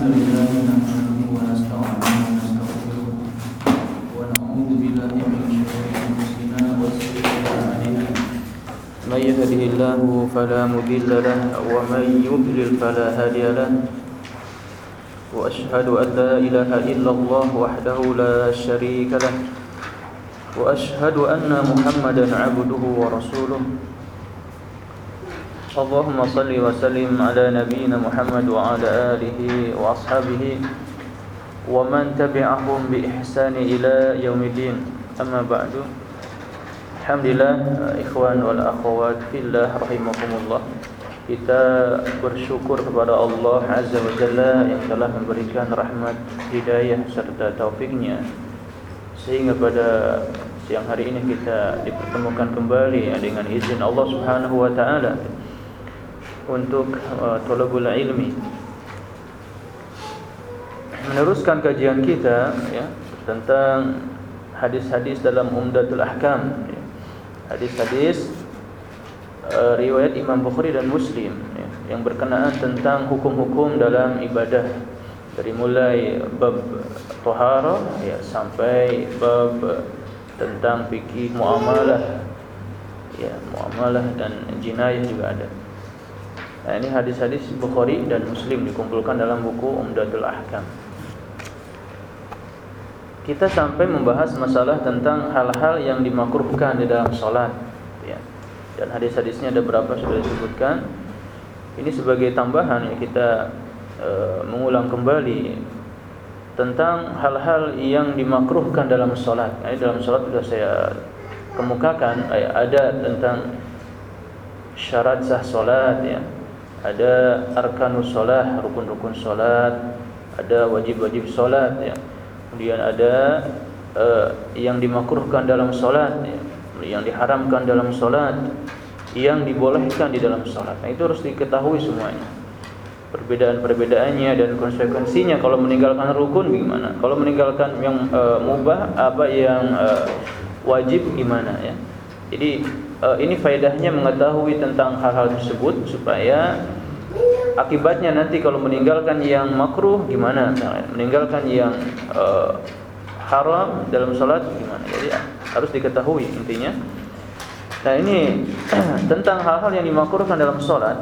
الحمد لله ونستغفره ونعوذ بالله من من يهده الله فلا مضل له ومن يضلل فلا هادي له. وأشهد أن لا إله إلا الله وحده لا شريك له. وأشهد أن محمدا عبده ورسوله. اللهم صل وسلم على نبينا محمد وعلى آله وأصحابه ومن تبعهم بإحسان إلى يوم الدين أما بعد الحمد لله إخوان والأخوات في الله رحمكم الله kita bersyukur kepada Allah Azza wa Jalla yang telah memberikan rahmat, hidayah serta taufiknya sehingga pada siang hari ini kita dipertemukan kembali dengan izin Allah Subhanahu wa taala untuk uh, talabul ilmi. Meneruskan kajian kita ya tentang hadis-hadis dalam Umdatul Ahkam ya. hadis-hadis uh, riwayat Imam Bukhari dan Muslim ya, yang berkenaan tentang hukum-hukum dalam ibadah. Dari mulai bab taharah ya sampai bab tentang fikih muamalah ya muamalah dan jinayah juga ada Nah, ini hadis-hadis Bukhari dan Muslim dikumpulkan dalam buku Umdatul Ahkam. Kita sampai membahas masalah tentang hal-hal yang dimakruhkan di dalam sholat. Ya. Dan hadis-hadisnya ada berapa sudah disebutkan. Ini sebagai tambahan ya kita e, mengulang kembali tentang hal-hal yang dimakruhkan dalam sholat. Nah, ini dalam sholat sudah saya kemukakan ada tentang syarat sah sholat ya ada arkanus solah, rukun-rukun solat, ada wajib-wajib solat, ya. kemudian ada uh, yang dimakruhkan dalam solat, ya. yang diharamkan dalam solat, yang dibolehkan di dalam solat. Nah itu harus diketahui semuanya. Perbedaan-perbedaannya dan konsekuensinya kalau meninggalkan rukun gimana? Kalau meninggalkan yang uh, mubah apa yang uh, wajib gimana ya? Jadi uh, ini faedahnya mengetahui tentang hal-hal tersebut supaya akibatnya nanti kalau meninggalkan yang makruh gimana? Meninggalkan yang uh, haram dalam salat gimana? Jadi harus diketahui intinya. Nah ini tentang hal-hal yang dimakruhkan dalam salat.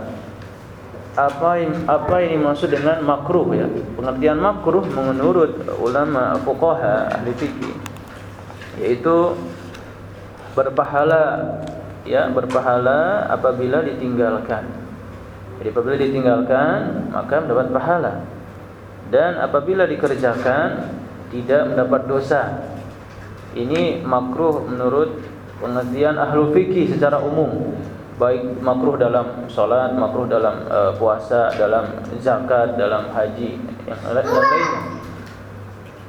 Apa yang, apa yang dimaksud dengan makruh ya? Pengertian makruh menurut ulama fuqaha ahli fikih yaitu berpahala ya berpahala apabila ditinggalkan. Jadi apabila ditinggalkan maka mendapat pahala. Dan apabila dikerjakan tidak mendapat dosa. Ini makruh menurut pengertian ahlu fikih secara umum. Baik makruh dalam sholat, makruh dalam uh, puasa, dalam zakat, dalam haji, yang lainnya.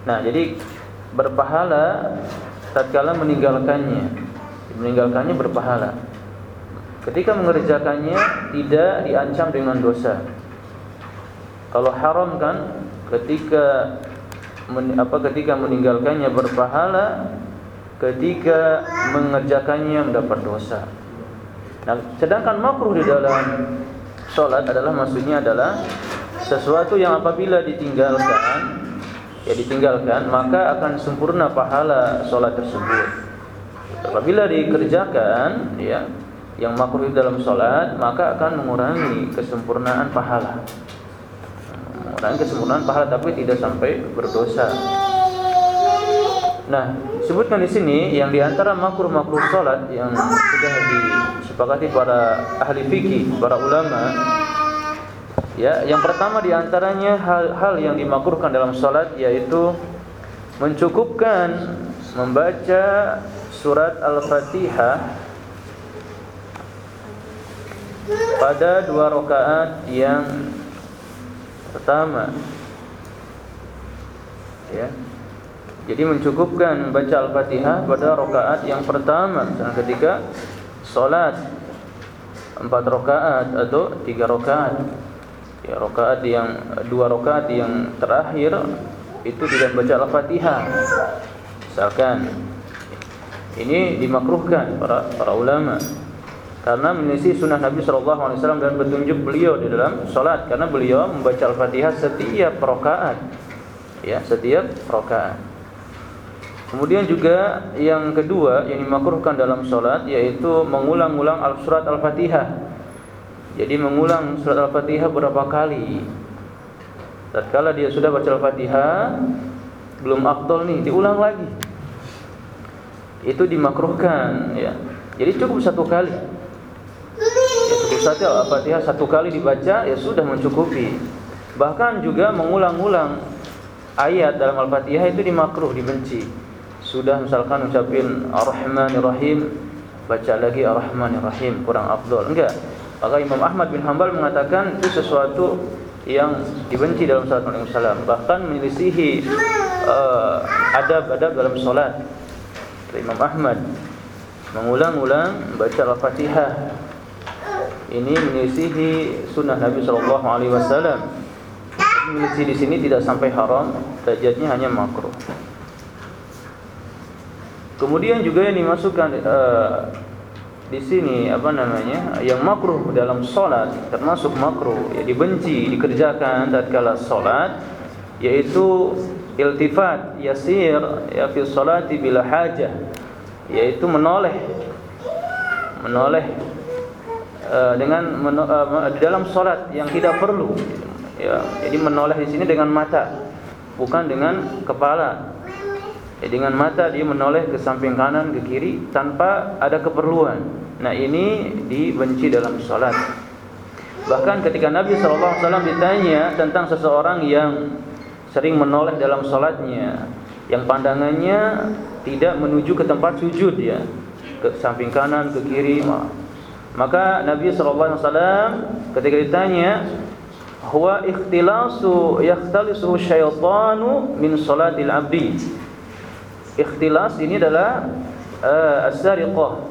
Nah, jadi berpahala tatkala meninggalkannya meninggalkannya berpahala. Ketika mengerjakannya tidak diancam dengan dosa. Kalau haram kan ketika men, apa ketika meninggalkannya berpahala, ketika mengerjakannya mendapat dosa. Nah, sedangkan makruh di dalam sholat adalah maksudnya adalah sesuatu yang apabila ditinggalkan ya ditinggalkan maka akan sempurna pahala sholat tersebut. Apabila dikerjakan ya yang makruh dalam sholat maka akan mengurangi kesempurnaan pahala. Mengurangi kesempurnaan pahala tapi tidak sampai berdosa. Nah, sebutkan di sini yang di antara makruh-makruh sholat yang sudah disepakati para ahli fikih, para ulama, ya, yang pertama di antaranya hal-hal yang dimakruhkan dalam sholat yaitu mencukupkan membaca surat Al-Fatihah pada dua rakaat yang pertama. Ya. Jadi mencukupkan membaca Al-Fatihah pada rakaat yang pertama. Dan ketika salat empat rakaat atau tiga rakaat. Ya, rakaat yang dua rakaat yang terakhir itu tidak membaca Al-Fatihah. Misalkan ini dimakruhkan para para ulama. karena menyelisih sunnah Nabi sallallahu alaihi wasallam dan petunjuk beliau di dalam salat. Karena beliau membaca Al-Fatihah setiap rakaat. Ya setiap rakaat. Kemudian juga yang kedua yang dimakruhkan dalam salat yaitu mengulang-ulang surat Al-Fatihah. Jadi mengulang surat Al-Fatihah berapa kali? Tatkala dia sudah baca Al-Fatihah belum afdal nih diulang lagi itu dimakruhkan ya. Jadi cukup satu kali. Ya cukup saja Al-Fatihah satu kali dibaca ya sudah mencukupi. Bahkan juga mengulang-ulang ayat dalam Al-Fatihah itu dimakruh dibenci. Sudah misalkan ucapin Ar-Rahmanir-Rahim baca lagi Ar-Rahmanir-Rahim kurang afdal enggak. Maka Imam Ahmad bin Hanbal mengatakan itu sesuatu yang dibenci dalam salat Nabi Sallam bahkan menyelisihi uh, adab-adab dalam salat Imam Ahmad mengulang-ulang baca Al-Fatihah ini menyelisihi sunnah Nabi Shallallahu Alaihi Wasallam. Menyelisihi di sini tidak sampai haram, derajatnya hanya makruh. Kemudian juga yang dimasukkan uh, di sini apa namanya yang makruh dalam solat termasuk makruh ya dibenci dikerjakan tatkala solat yaitu iltifat yasir ya fi salati bila hajah. Yaitu menoleh. Menoleh uh, dengan uh, di dalam salat yang tidak perlu. Ya jadi menoleh di sini dengan mata bukan dengan kepala. Ya, dengan mata dia menoleh ke samping kanan ke kiri tanpa ada keperluan. Nah ini dibenci dalam salat. Bahkan ketika Nabi SAW ditanya tentang seseorang yang sering menoleh dalam salatnya. Yang pandangannya tidak menuju ke tempat sujud ya. Ke samping kanan ke kiri maka Nabi wasallam ketika ditanya huwa ikhtilasu yakhtalisu syaitanu min salatil abdi? Ikhtilas ini adalah uh, as-sariqah.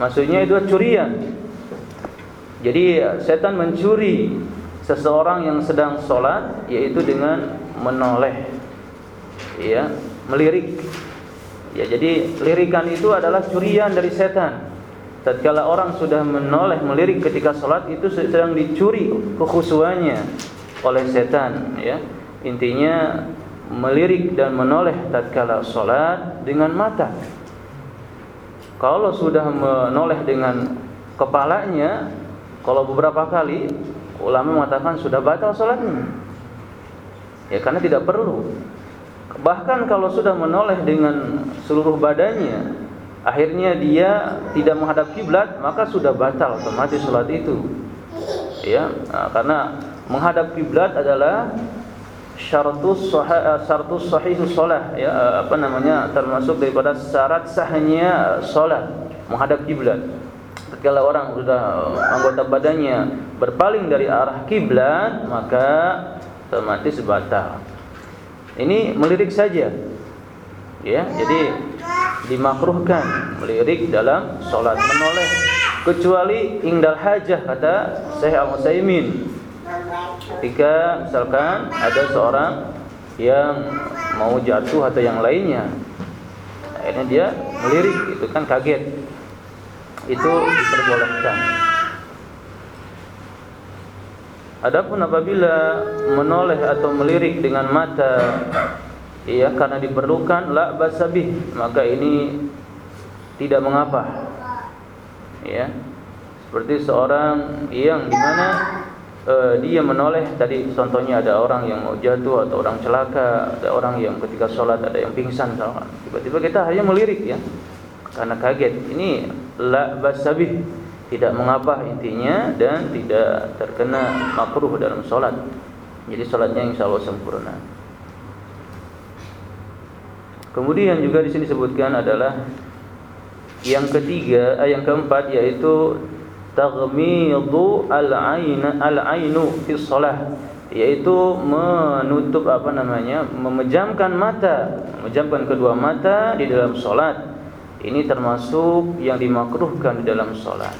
Maksudnya itu curian. Jadi setan mencuri seseorang yang sedang sholat yaitu dengan menoleh. Ya melirik. Ya jadi lirikan itu adalah curian dari setan. Tatkala orang sudah menoleh melirik ketika salat itu sedang dicuri kekhusuannya oleh setan ya. Intinya melirik dan menoleh tatkala salat dengan mata. Kalau sudah menoleh dengan kepalanya kalau beberapa kali ulama mengatakan sudah batal salatnya ya karena tidak perlu. Bahkan kalau sudah menoleh dengan seluruh badannya akhirnya dia tidak menghadap kiblat maka sudah batal otomatis salat itu. Ya nah, karena menghadap kiblat adalah syaratus sahih eh, syaratus sahihus shalah ya eh, apa namanya termasuk daripada syarat sahnya salat menghadap kiblat ketika orang sudah eh, anggota badannya berpaling dari arah kiblat maka otomatis batal ini melirik saja. Ya jadi dimakruhkan melirik dalam solat menoleh. Kecuali ingdal hajah kata Syekh Al-Utsaimin ketika misalkan ada seorang yang mau jatuh atau yang lainnya akhirnya dia melirik itu kan kaget itu diperbolehkan. Adapun apabila menoleh atau melirik dengan mata ya karena diperlukan la basabih maka ini tidak mengapa. Ya seperti seorang yang di mana uh, dia menoleh tadi contohnya ada orang yang mau jatuh atau orang celaka ada orang yang ketika sholat ada yang pingsan tiba-tiba kita hanya melirik ya karena kaget. Ini la basabih. Tidak mengapa intinya dan tidak terkena makruh dalam sholat jadi sholatnya insya Allah sempurna. Kemudian juga di sini disebutkan adalah yang ketiga, eh, yang keempat yaitu taghmidu al-ain al-ainu fi shalah yaitu menutup apa namanya memejamkan mata memejamkan kedua mata di dalam salat ini termasuk yang dimakruhkan di dalam salat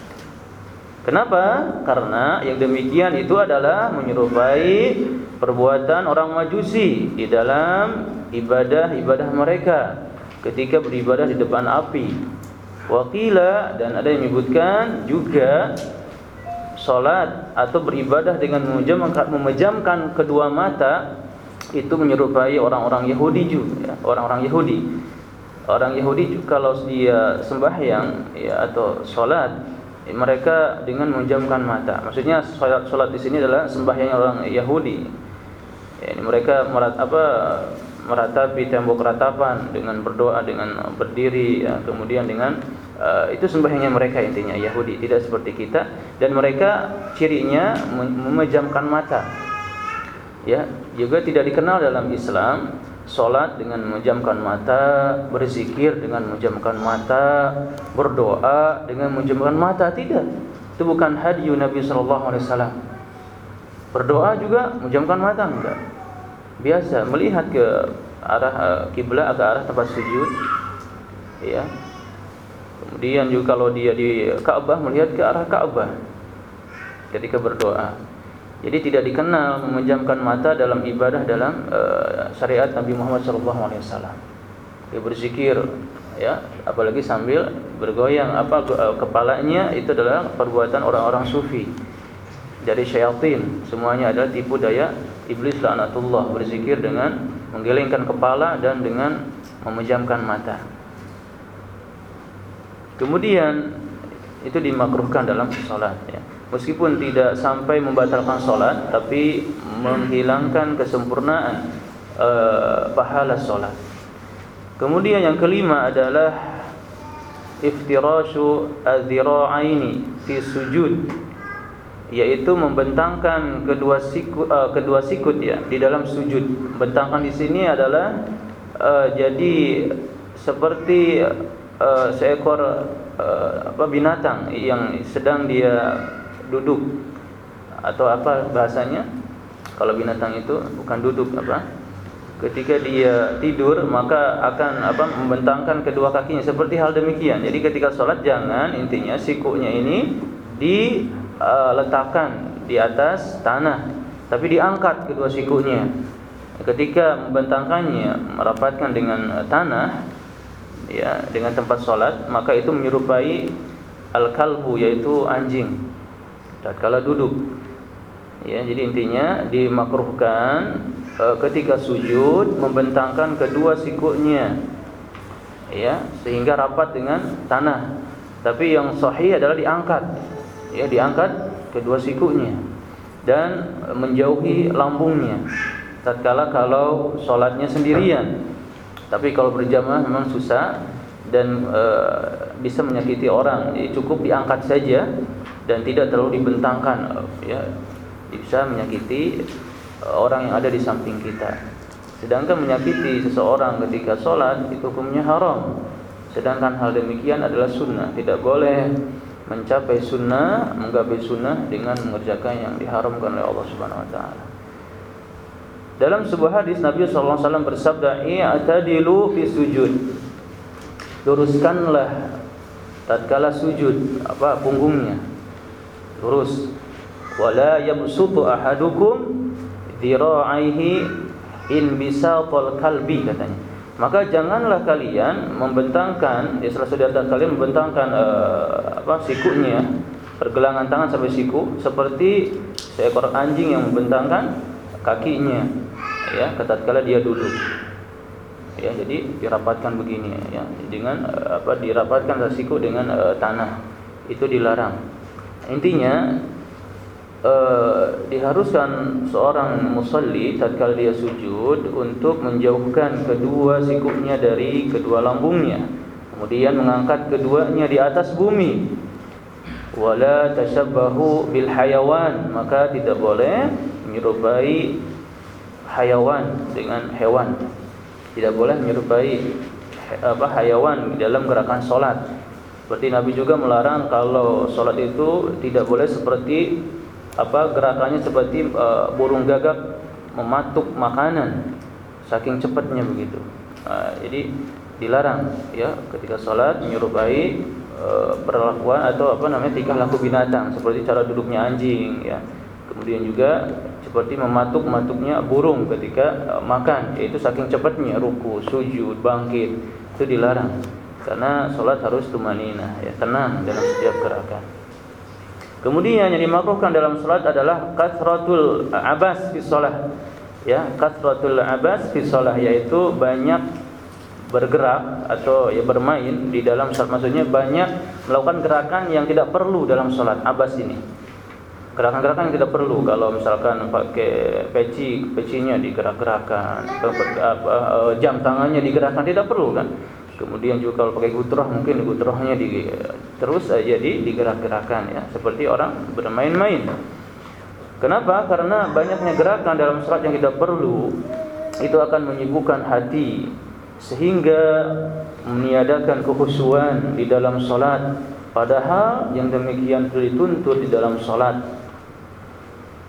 kenapa? Karena yang demikian itu adalah menyerupai perbuatan orang majusi di dalam ibadah-ibadah mereka ketika beribadah di depan api. Wakila dan ada yang menyebutkan juga Salat atau beribadah dengan memejamkan, memejamkan kedua mata Itu menyerupai orang-orang Yahudi juga ya, Orang-orang Yahudi Orang Yahudi kalau dia sembahyang ya, atau salat mereka dengan memejamkan mata. Maksudnya salat salat di sini adalah sembahyang orang Yahudi. Ya, mereka merat, apa meratapi tembok ratapan dengan berdoa dengan berdiri ya, kemudian dengan uh, itu sembahyangnya mereka intinya Yahudi tidak seperti kita dan mereka cirinya memejamkan mata. Ya, juga tidak dikenal dalam Islam Solat dengan memejamkan mata, berzikir dengan memejamkan mata, berdoa dengan memejamkan mata tidak. Itu bukan hadis Nabi wasallam. Berdoa juga memejamkan mata enggak. Biasa melihat ke arah eh, kiblat ke arah tempat sujud. Ya. Kemudian juga kalau dia di Ka'bah melihat ke arah Ka'bah ketika berdoa. Jadi tidak dikenal memejamkan mata dalam ibadah dalam uh, syariat Nabi Muhammad SAW. Dia berzikir, ya, apalagi sambil bergoyang apa uh, kepalanya itu adalah perbuatan orang-orang sufi. Dari syaitan, semuanya adalah tipu daya iblis laknatullah berzikir dengan menggelengkan kepala dan dengan memejamkan mata. Kemudian itu dimakruhkan dalam salat ya meskipun tidak sampai membatalkan solat tapi menghilangkan kesempurnaan uh, pahala solat. Kemudian yang kelima adalah iftirashu adzira'aini fi sujud yaitu membentangkan kedua sikut uh, kedua sikut ya di dalam sujud. Bentangkan di sini adalah uh, jadi seperti uh, seekor uh, apa binatang yang sedang dia duduk. Atau apa bahasanya? Kalau binatang itu bukan duduk apa? Ketika dia tidur maka akan apa membentangkan kedua kakinya. Seperti hal demikian. Jadi ketika sholat jangan intinya sikunya ini diletakkan uh, di atas tanah tapi diangkat kedua sikunya ketika membentangkannya merapatkan dengan tanah ya dengan tempat sholat maka itu menyerupai al-kalbu yaitu anjing tatkala duduk. Ya, jadi intinya dimakruhkan e, ketika sujud membentangkan kedua sikunya. Ya, sehingga rapat dengan tanah. Tapi yang sahih adalah diangkat. Ya, diangkat kedua sikunya dan menjauhi lambungnya. Tatkala kalau salatnya sendirian. Tapi kalau berjamaah memang susah dan e, bisa menyakiti orang. Jadi cukup diangkat saja dan tidak terlalu dibentangkan ya. Bisa menyakiti eh, orang yang ada di samping kita. Sedangkan menyakiti seseorang ketika sholat itu hukumnya haram. Sedangkan hal demikian adalah sunnah. Tidak boleh mencapai sunnah menggapai sunnah dengan mengerjakan yang diharamkan oleh Allah Subhanahu Wa Taala. Dalam sebuah hadis Nabi SAW bersabda i'tadilu fi sujud. Luruskanlah tatkala sujud apa punggungnya lurus wala yabsutu ahadukum dhira'aihi in bisatal kalbi katanya. Maka janganlah kalian membentangkan ya salah saudara kalian membentangkan uh, apa sikunya pergelangan tangan sampai siku seperti seekor anjing yang membentangkan kakinya ya tatkala dia duduk. Ya jadi dirapatkan begini ya dengan uh, apa dirapatkan siku dengan uh, tanah. Itu dilarang Intinya eh, diharuskan seorang musalli tatkala dia sujud untuk menjauhkan kedua sikunya dari kedua lambungnya. Kemudian mengangkat keduanya di atas bumi. Wala tashabbahu bil hayawan, maka tidak boleh menyerupai hayawan dengan hewan. Tidak boleh menyerupai apa hayawan dalam gerakan salat. Seperti Nabi juga melarang kalau sholat itu tidak boleh seperti apa gerakannya seperti uh, burung gagak mematuk makanan saking cepatnya begitu. Uh, jadi dilarang ya ketika sholat menyerupai uh, perlakuan atau apa namanya tingkah laku binatang seperti cara duduknya anjing ya. Kemudian juga seperti mematuk matuknya burung ketika uh, makan yaitu saking cepatnya ruku, sujud, bangkit itu dilarang. Karena sholat harus tumanina, ya, tenang dalam setiap gerakan. Kemudian yang dimakruhkan dalam sholat adalah kasratul abas fi sholat. Ya, kasratul abas fi sholat yaitu banyak bergerak atau ya bermain di dalam sholat. Maksudnya banyak melakukan gerakan yang tidak perlu dalam sholat. Abas ini gerakan-gerakan yang tidak perlu kalau misalkan pakai peci pecinya digerak-gerakan jam tangannya digerakkan tidak perlu kan kemudian juga kalau pakai gutroh mungkin gutrohnya di terus aja di digerak-gerakan ya. Seperti orang bermain-main. Kenapa? Karena banyaknya gerakan dalam salat yang tidak perlu itu akan menyibukkan hati sehingga meniadakan kekhusyuan di dalam salat padahal yang demikian dituntut di dalam salat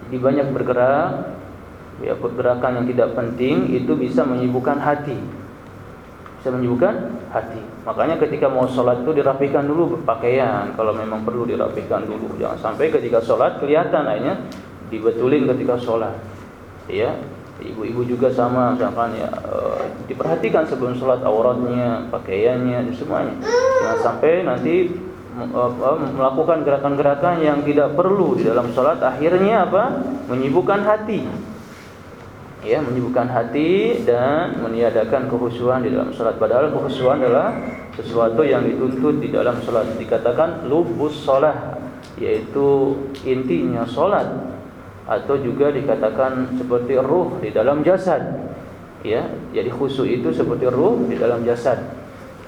jadi banyak bergerak ya pergerakan yang tidak penting itu bisa menyibukkan hati bisa menyibukkan hati. Makanya ketika mau sholat itu dirapikan dulu berpakaian. Kalau memang perlu dirapikan dulu. Jangan sampai ketika sholat kelihatan akhirnya dibetulin ketika sholat. Ya ibu-ibu juga sama misalkan ya e, diperhatikan sebelum sholat auratnya pakaiannya semuanya. Jangan sampai nanti melakukan gerakan-gerakan yang tidak perlu di dalam sholat. Akhirnya apa? Menyibukkan hati ya menyibukkan hati dan meniadakan kehusuan di dalam sholat padahal kehusuan adalah sesuatu yang dituntut di dalam sholat dikatakan lubus sholat yaitu intinya sholat atau juga dikatakan seperti ruh di dalam jasad. Ya jadi khusyuk itu seperti ruh di dalam jasad.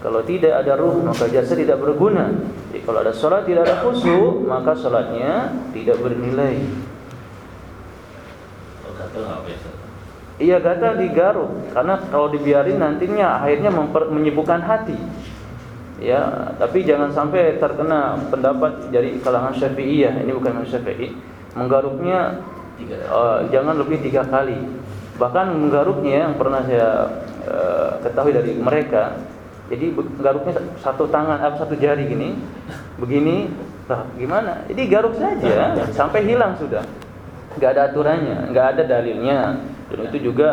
Kalau tidak ada ruh maka jasa tidak berguna. Jadi kalau ada solat tidak ada khusyuk maka solatnya tidak bernilai. Iya gatal digaruk karena kalau dibiarin nantinya akhirnya menyibukkan hati. Ya, tapi jangan sampai terkena pendapat dari kalangan Syafi'iyah. Ini bukan Syafi'i. Menggaruknya uh, jangan lebih tiga kali. Bahkan menggaruknya yang pernah saya uh, ketahui dari mereka jadi garuknya satu tangan apa satu jari gini, begini, lah gimana? Jadi garuk saja sampai hilang sudah. Enggak ada aturannya, enggak ada dalilnya. Dan itu juga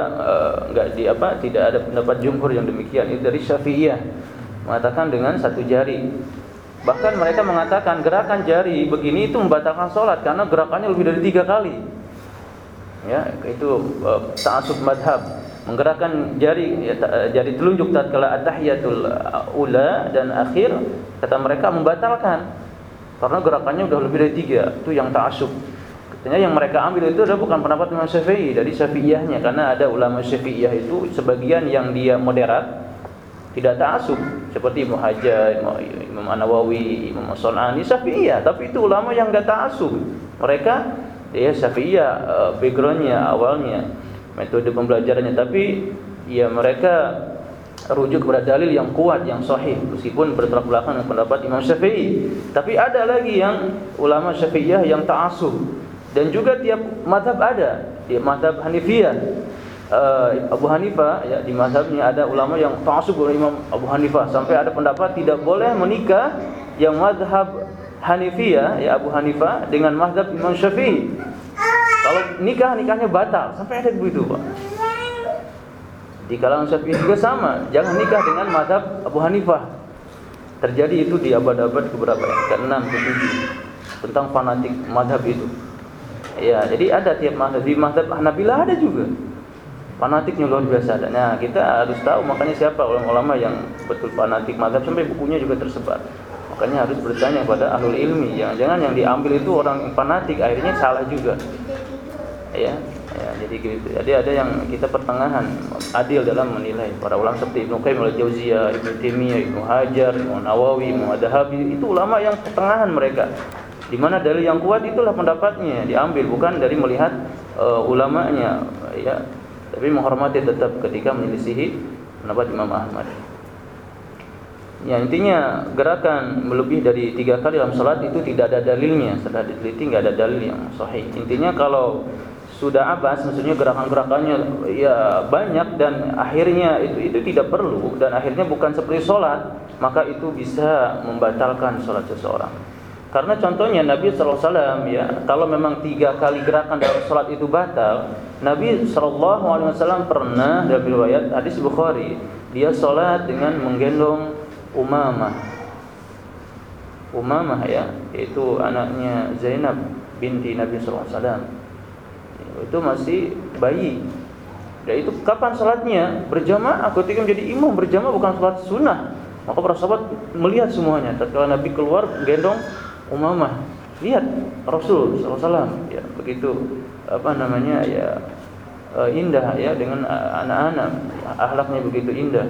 enggak uh, di apa tidak ada pendapat jumhur yang demikian. Itu dari Syafi'iyah mengatakan dengan satu jari. Bahkan mereka mengatakan gerakan jari begini itu membatalkan sholat karena gerakannya lebih dari tiga kali. Ya, itu uh, ta'assub madhab menggerakkan jari ya, eh, jari telunjuk tatkala at-tahiyatul ula dan akhir kata mereka membatalkan karena gerakannya sudah lebih dari tiga itu yang ta'assub katanya yang mereka ambil itu adalah bukan pendapat Imam Syafi'i dari Syafi'iyahnya. Karena ada ulama Syafi'iyah itu sebagian yang dia moderat tidak ta'assub. Seperti Ibnu Hajar, Imam An-Nawawi, Imam As-Sunani Syafi'iyah. Tapi itu ulama yang enggak ta'assub. Mereka ya Syafi'iyah eh, backgroundnya awalnya metode pembelajarannya. Tapi ya mereka rujuk kepada dalil yang kuat yang sahih. Meskipun bertolak belakang pendapat Imam Syafi'i. Tapi ada lagi yang ulama Syafi'iyah yang ta'assub dan juga tiap mazhab ada di mazhab Hanifiyah uh, Abu Hanifah ya di mazhabnya ada ulama yang ta'assub dengan Imam Abu Hanifah sampai ada pendapat tidak boleh menikah yang mazhab Hanifiyah ya Abu Hanifah dengan mazhab Imam Syafi'i kalau nikah nikahnya batal sampai ada begitu pak. Di kalangan Syafi'i juga sama, jangan nikah dengan madhab Abu Hanifah. Terjadi itu di abad-abad keberapa ya? Ke-6, ke-7 tentang fanatik madhab itu. Ya, jadi ada tiap madhab di madhab Hanabilah ada juga. Fanatiknya luar biasa ada. Nah, kita harus tahu makanya siapa ulama-ulama yang betul fanatik madhab sampai bukunya juga tersebar. Makanya harus bertanya pada ahlul ilmi. Jangan-jangan yang diambil itu orang fanatik akhirnya salah juga ya, ya jadi gitu jadi ada yang kita pertengahan adil dalam menilai para ulama seperti Ibnu Qayyim al-Jauziyah Ibnu Taimiyah Ibnu Hajar Ibnu Nawawi Ibnu Adhabi itu ulama yang pertengahan mereka di mana dalil yang kuat itulah pendapatnya diambil bukan dari melihat uh, ulamanya ya tapi menghormati tetap ketika menyelisihi pendapat Imam Ahmad Ya intinya gerakan melebih dari tiga kali dalam salat itu tidak ada dalilnya. Setelah diteliti nggak ada dalil yang sahih. Intinya kalau sudah abas maksudnya gerakan-gerakannya ya banyak dan akhirnya itu itu tidak perlu dan akhirnya bukan seperti sholat maka itu bisa membatalkan sholat seseorang karena contohnya Nabi SAW ya kalau memang tiga kali gerakan dalam sholat itu batal Nabi SAW pernah dalam riwayat hadis Bukhari dia sholat dengan menggendong Umamah. Umamah ya, itu anaknya Zainab binti Nabi wasallam. Itu masih bayi. Dan itu kapan salatnya? Berjamaah ketika menjadi imam berjamaah bukan salat sunnah. Maka para sahabat melihat semuanya. Tatkala Nabi keluar gendong Umamah, lihat Rasul wasallam ya begitu apa namanya ya uh, indah ya dengan anak-anak akhlaknya begitu indah.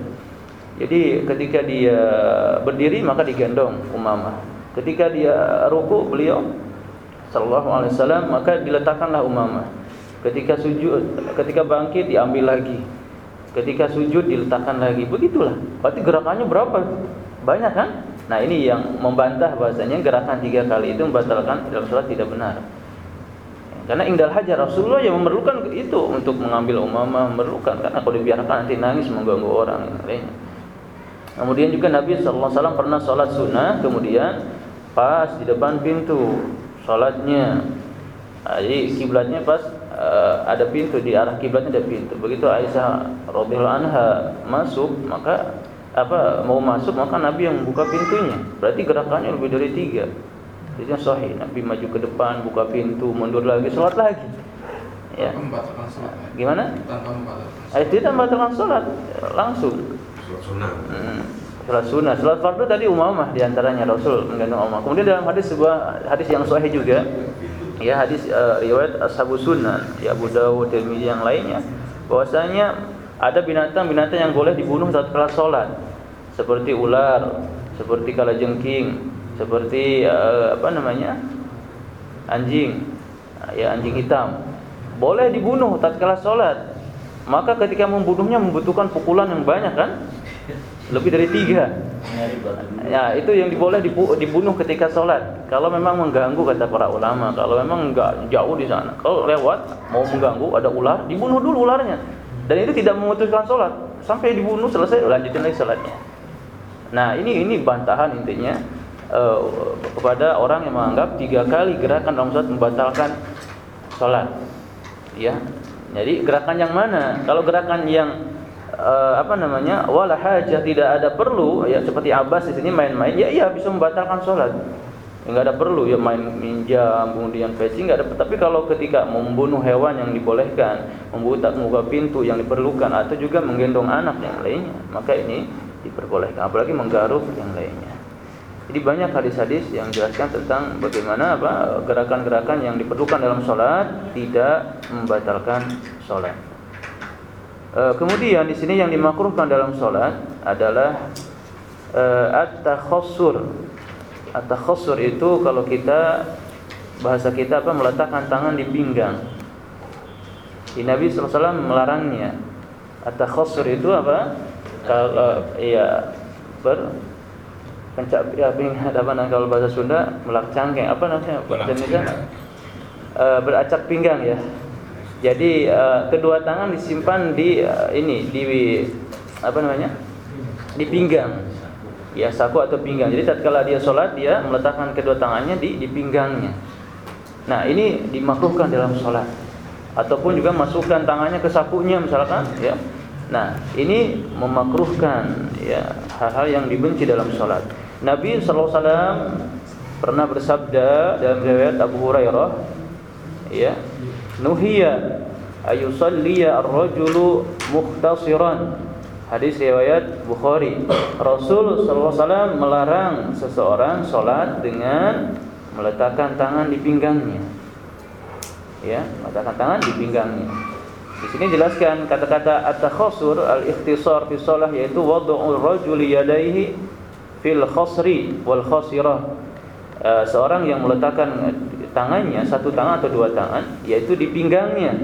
Jadi ketika dia berdiri maka digendong Umamah. Ketika dia ruku beliau sallallahu alaihi wasallam maka diletakkanlah Umamah. Ketika sujud, ketika bangkit diambil lagi. Ketika sujud diletakkan lagi. Begitulah. Berarti gerakannya berapa? Banyak kan? Nah, ini yang membantah bahasanya gerakan tiga kali itu membatalkan dalam salat tidak benar. Karena ingdal hajar Rasulullah yang memerlukan itu untuk mengambil umamah memerlukan karena kalau dibiarkan nanti nangis mengganggu orang. Kemudian juga Nabi SAW pernah sholat sunnah kemudian pas di depan pintu sholatnya. Jadi kiblatnya pas uh, ada pintu di arah kiblatnya ada pintu. Begitu Aisyah radhiyallahu anha masuk maka apa mau masuk maka Nabi yang buka pintunya. Berarti gerakannya lebih dari tiga. Itu yang sahih. Nabi maju ke depan, buka pintu, mundur lagi, sholat lagi. Ya. Gimana? Eh, tidak membatalkan sholat, langsung. Sholat sunnah. Hmm. Sholat sunnah. Sholat fardu tadi umamah di antaranya Rasul menggendong umamah. Kemudian dalam hadis sebuah hadis yang sahih juga, ya hadis uh, riwayat Ashabu Sunan, di Abu Dawud, Tirmidzi yang lainnya, bahwasanya ada binatang-binatang yang boleh dibunuh saat kelas sholat, seperti ular, seperti kalajengking, seperti uh, apa namanya? Anjing. Ya anjing hitam. Boleh dibunuh tatkala sholat. Maka ketika membunuhnya membutuhkan pukulan yang banyak kan? Lebih dari tiga. Ya itu yang boleh dibunuh ketika sholat. Kalau memang mengganggu kata para ulama. Kalau memang enggak jauh di sana. Kalau lewat mau mengganggu ada ular dibunuh dulu ularnya dan itu tidak memutuskan sholat sampai dibunuh selesai lanjutin lagi sholatnya nah ini ini bantahan intinya uh, kepada orang yang menganggap tiga kali gerakan dalam sholat membatalkan sholat. Ya, jadi gerakan yang mana? Kalau gerakan yang uh, apa namanya wala hajah tidak ada perlu ya seperti Abbas di sini main-main ya iya bisa membatalkan sholat nggak ada perlu ya main minjam kemudian fetching nggak ada tapi kalau ketika membunuh hewan yang dibolehkan membuka membuka pintu yang diperlukan atau juga menggendong anak yang lainnya maka ini diperbolehkan apalagi menggaruk yang lainnya jadi banyak hadis-hadis yang menjelaskan tentang bagaimana apa gerakan-gerakan yang diperlukan dalam sholat tidak membatalkan sholat. E, kemudian di sini yang dimakruhkan dalam sholat adalah e, at-takhassur. At-takhassur itu kalau kita bahasa kita apa meletakkan tangan di pinggang. Di Nabi SAW melarangnya. At-takhassur itu apa? Kalau ya ber pencak ya pinggang apa namanya kalau bahasa Sunda melak cangkeng apa namanya jenisnya uh, beracak pinggang ya jadi uh, kedua tangan disimpan di uh, ini di apa namanya di pinggang ya saku atau pinggang. Jadi tatkala dia sholat dia meletakkan kedua tangannya di di pinggangnya. Nah ini dimakruhkan dalam sholat. Ataupun juga masukkan tangannya ke sakunya misalkan ya. Nah ini memakruhkan ya hal-hal yang dibenci dalam sholat. Nabi wasallam pernah bersabda dalam riwayat Abu Hurairah ya nuhiya ayusalliya ar-rajulu mukhtasiran hadis riwayat Bukhari. Rasul wasallam melarang seseorang salat dengan meletakkan tangan di pinggangnya. Ya meletakkan tangan di pinggangnya. Di sini jelaskan kata-kata at-takhasur al-ikhtisar fi shalah yaitu wad'u rajuli yadayhi fil khosri wal khosirah uh, seorang yang meletakkan tangannya satu tangan atau dua tangan yaitu di pinggangnya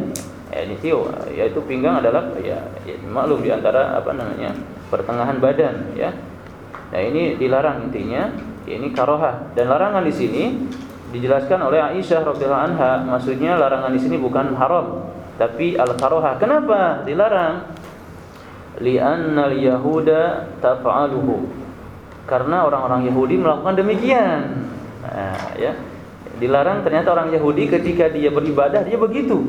ya ini sih yaitu pinggang adalah ya, ya maklum di antara apa namanya pertengahan badan ya nah ini dilarang intinya ya, ini karohah dan larangan di sini dijelaskan oleh Aisyah radhiyallahu anha maksudnya larangan di sini bukan haram tapi al karohah kenapa dilarang li'anna al-yahuda taf'aluhu karena orang-orang Yahudi melakukan demikian. Nah, ya. Dilarang ternyata orang Yahudi ketika dia beribadah dia begitu.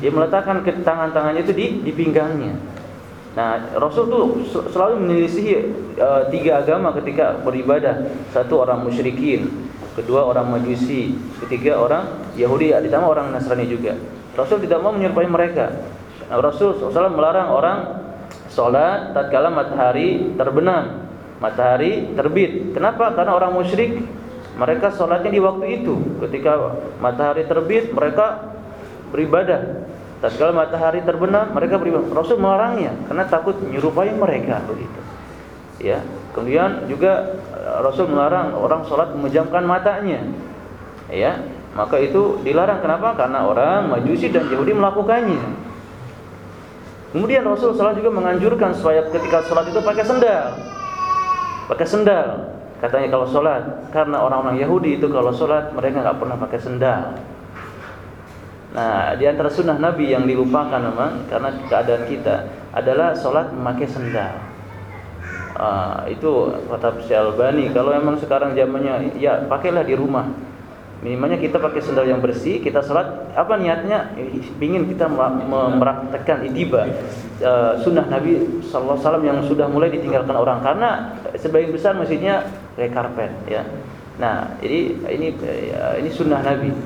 Dia meletakkan tangan-tangannya itu di di pinggangnya. Nah, Rasul tuh selalu menyelisihi uh, tiga agama ketika beribadah. Satu orang musyrikin, kedua orang Majusi, ketiga orang Yahudi, ditambah orang Nasrani juga. Rasul tidak mau menyerupai mereka. Nah, Rasul SAW melarang orang sholat tatkala matahari terbenam, matahari terbit. Kenapa? Karena orang musyrik mereka sholatnya di waktu itu. Ketika matahari terbit, mereka beribadah. Tatkala matahari terbenam, mereka beribadah. Rasul melarangnya karena takut menyerupai mereka begitu. Ya. Kemudian juga eh, Rasul melarang orang sholat memejamkan matanya. Ya. Maka itu dilarang kenapa? Karena orang Majusi dan Yahudi melakukannya. Kemudian Rasul salah juga menganjurkan supaya ketika sholat itu pakai sendal. Pakai sendal. Katanya kalau sholat, karena orang-orang Yahudi itu kalau sholat mereka nggak pernah pakai sendal. Nah, di antara sunnah Nabi yang dilupakan memang karena keadaan kita adalah sholat memakai sendal. Uh, itu kata Syalbani. Kalau memang sekarang zamannya, ya pakailah di rumah. Minimalnya kita pakai sendal yang bersih, kita sholat. Apa niatnya? Ingin kita mempraktekkan itiba uh, sunnah Nabi Sallallahu Alaihi yang sudah mulai ditinggalkan orang. Karena sebagian besar masjidnya kayak karpet, ya. Nah, jadi ini uh, ini sunnah Nabi.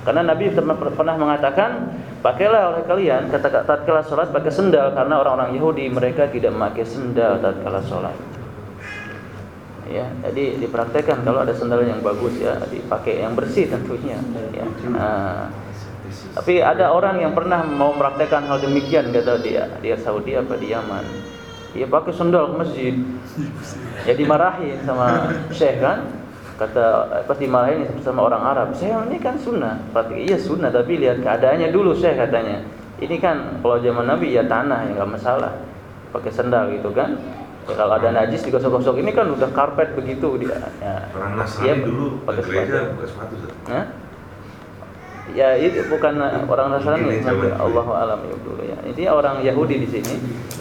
Karena Nabi pernah mengatakan, pakailah oleh kalian kata tatkala salat pakai sendal karena orang-orang Yahudi mereka tidak memakai sendal tatkala salat. Ya, jadi dipraktekkan kalau ada sendal yang bagus ya dipakai yang bersih tentunya. Ya. Nah, tapi ada orang yang pernah mau mempraktekkan hal demikian kata dia, dia Saudi apa di Yaman. Dia pakai sendal ke masjid. Ya dimarahin sama Syekh kan kata eh, pas dimarahin sama orang Arab saya ini kan sunnah. Berarti iya sunnah tapi lihat keadaannya dulu saya katanya. Ini kan kalau zaman Nabi ya tanah ya nggak masalah. Pakai sendal gitu kan. Ya, kalau ada najis digosok-gosok ini kan udah karpet begitu dia ya, orang Nasrani ya, dulu pakai gereja sepatu. ya itu bukan orang Nasrani Allah alam ya dulu ya. Ini orang Yahudi di sini.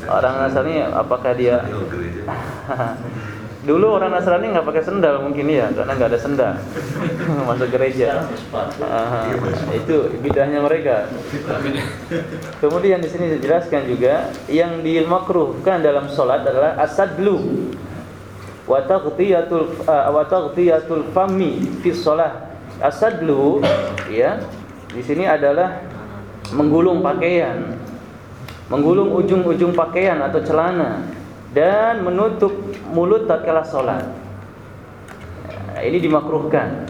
Orang Nasrani apakah dia Dulu orang Nasrani nggak pakai sendal mungkin ya, karena nggak ada sendal masuk gereja. Uh, itu bidahnya mereka. Kemudian di sini dijelaskan juga yang dimakruhkan dalam sholat adalah asadlu wa taghtiyatul uh, wa taghtiyatul fami fi sholat. Asadlu ya di sini adalah menggulung pakaian, menggulung ujung-ujung pakaian atau celana dan menutup mulut tatkala sholat. Ini dimakruhkan.